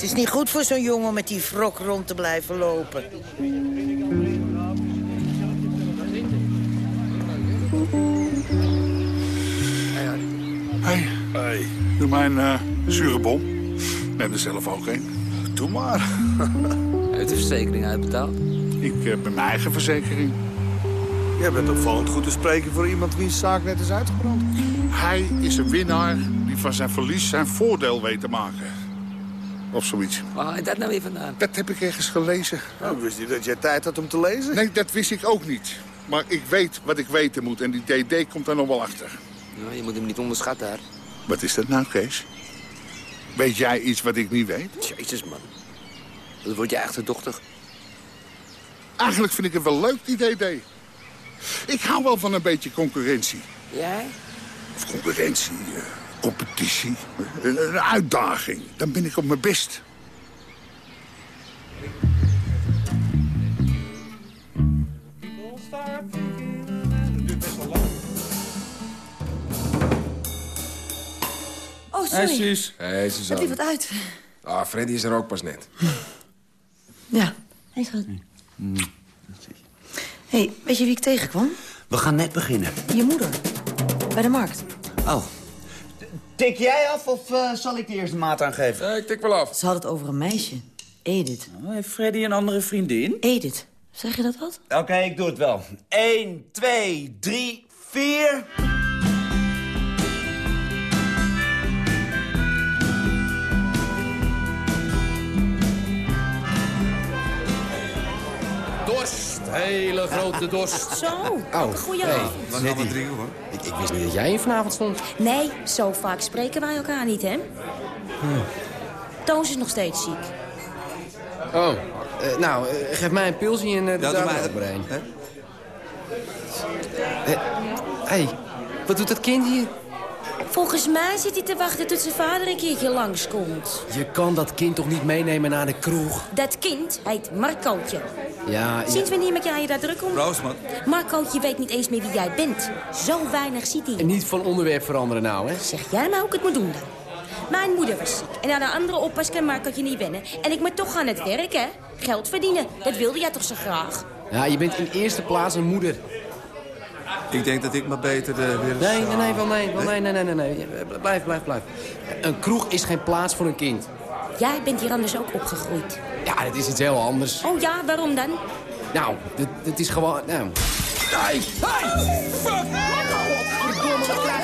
Het is niet goed voor zo'n jongen om met die wrok rond te blijven lopen. Hey. Hey. Doe mij een eh, zure bom. Neem er zelf ook een. Doe maar. Heeft de verzekering uitbetaald? Ik heb mijn eigen verzekering. Jij bent opvallend goed te spreken voor iemand wiens zaak net is uitgebrand. Hij is een winnaar die van zijn verlies zijn voordeel weet te maken. Of zoiets. Waar haal je dat nou weer vandaan? Dat heb ik ergens gelezen. Nou, wist je dat jij tijd had om te lezen? Nee, dat wist ik ook niet. Maar ik weet wat ik weten moet en die DD komt daar nog wel achter. Nou, je moet hem niet onderschatten, haar. Wat is dat nou, Kees? Weet jij iets wat ik niet weet? Jezus, man. Dat wordt je achterdochtig. Eigenlijk vind ik het wel leuk, die DD. Ik hou wel van een beetje concurrentie. Jij? Of concurrentie, eh, competitie, een, uitdaging. Dan ben ik op mijn best. Oh, Hey, sorry. Suus. Hey, Het Suzanne. liep wat uit. Ah, Freddy is er ook pas net. Ja. Hey, schat. hey, weet je wie ik tegenkwam? We gaan net beginnen. Je moeder. Bij de markt. Oh. Tik jij af of eh, zal ik de eerste maat aangeven? ik tik wel af. Ze had het over een meisje. Edith. Oh, heeft Freddy een andere vriendin? Edith. Zeg je dat wat? Oké, ik doe het wel. 1, 2, 3, 4. Hele grote dorst. Zo, Oh, goedenavond. hey, net drie hoor. Ik, ik wist niet dat jij hier vanavond stond. Nee, zo vaak spreken wij elkaar niet, hè? Toos is nog steeds ziek. Oh, eh, nou, eh, geef mij een pilsje en uh, Ja, doe er maar een. Hé, hey, wat doet dat kind hier? Volgens mij zit hij te wachten tot zijn vader een keertje langskomt. Je kan dat kind toch niet meenemen naar de kroeg? Dat kind heet Marcootje. Ja, ja. Sinds wanneer maak jij je daar druk om? Proost, man. Marcootje weet niet eens meer wie jij bent. Zo weinig ziet hij. En niet van onderwerp veranderen nou, hè? Zeg jij maar hoe ik het moet doen dan. Mijn moeder was ziek en aan de andere oppas kan Marcootje niet wennen. En ik moet toch aan het werk, hè? Geld verdienen, dat wilde jij toch zo graag? Ja, je bent in eerste plaats een moeder. Ik denk dat ik maar beter de, weer eens... Nee, nee, nee, wel nee, wel nee, nee, nee, nee, nee. Blijf, blijf, blijf. Een kroeg is geen plaats voor een kind. Jij bent hier anders ook opgegroeid. Ja, dat is iets heel anders. Oh ja, waarom dan? Nou, dit, dit is gewoon... Nou. Hey! Hey! Fuck! Godverdomme,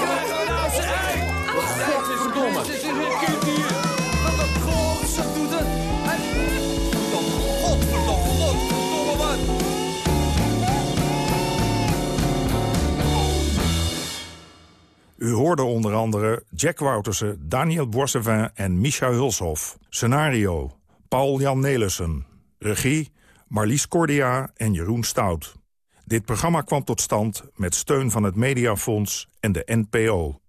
U hoorde onder andere Jack Woutersen, Daniel Boissevin en Micha Hulshoff. Scenario, Paul-Jan Nelissen. Regie, Marlies Cordia en Jeroen Stout. Dit programma kwam tot stand met steun van het Mediafonds en de NPO.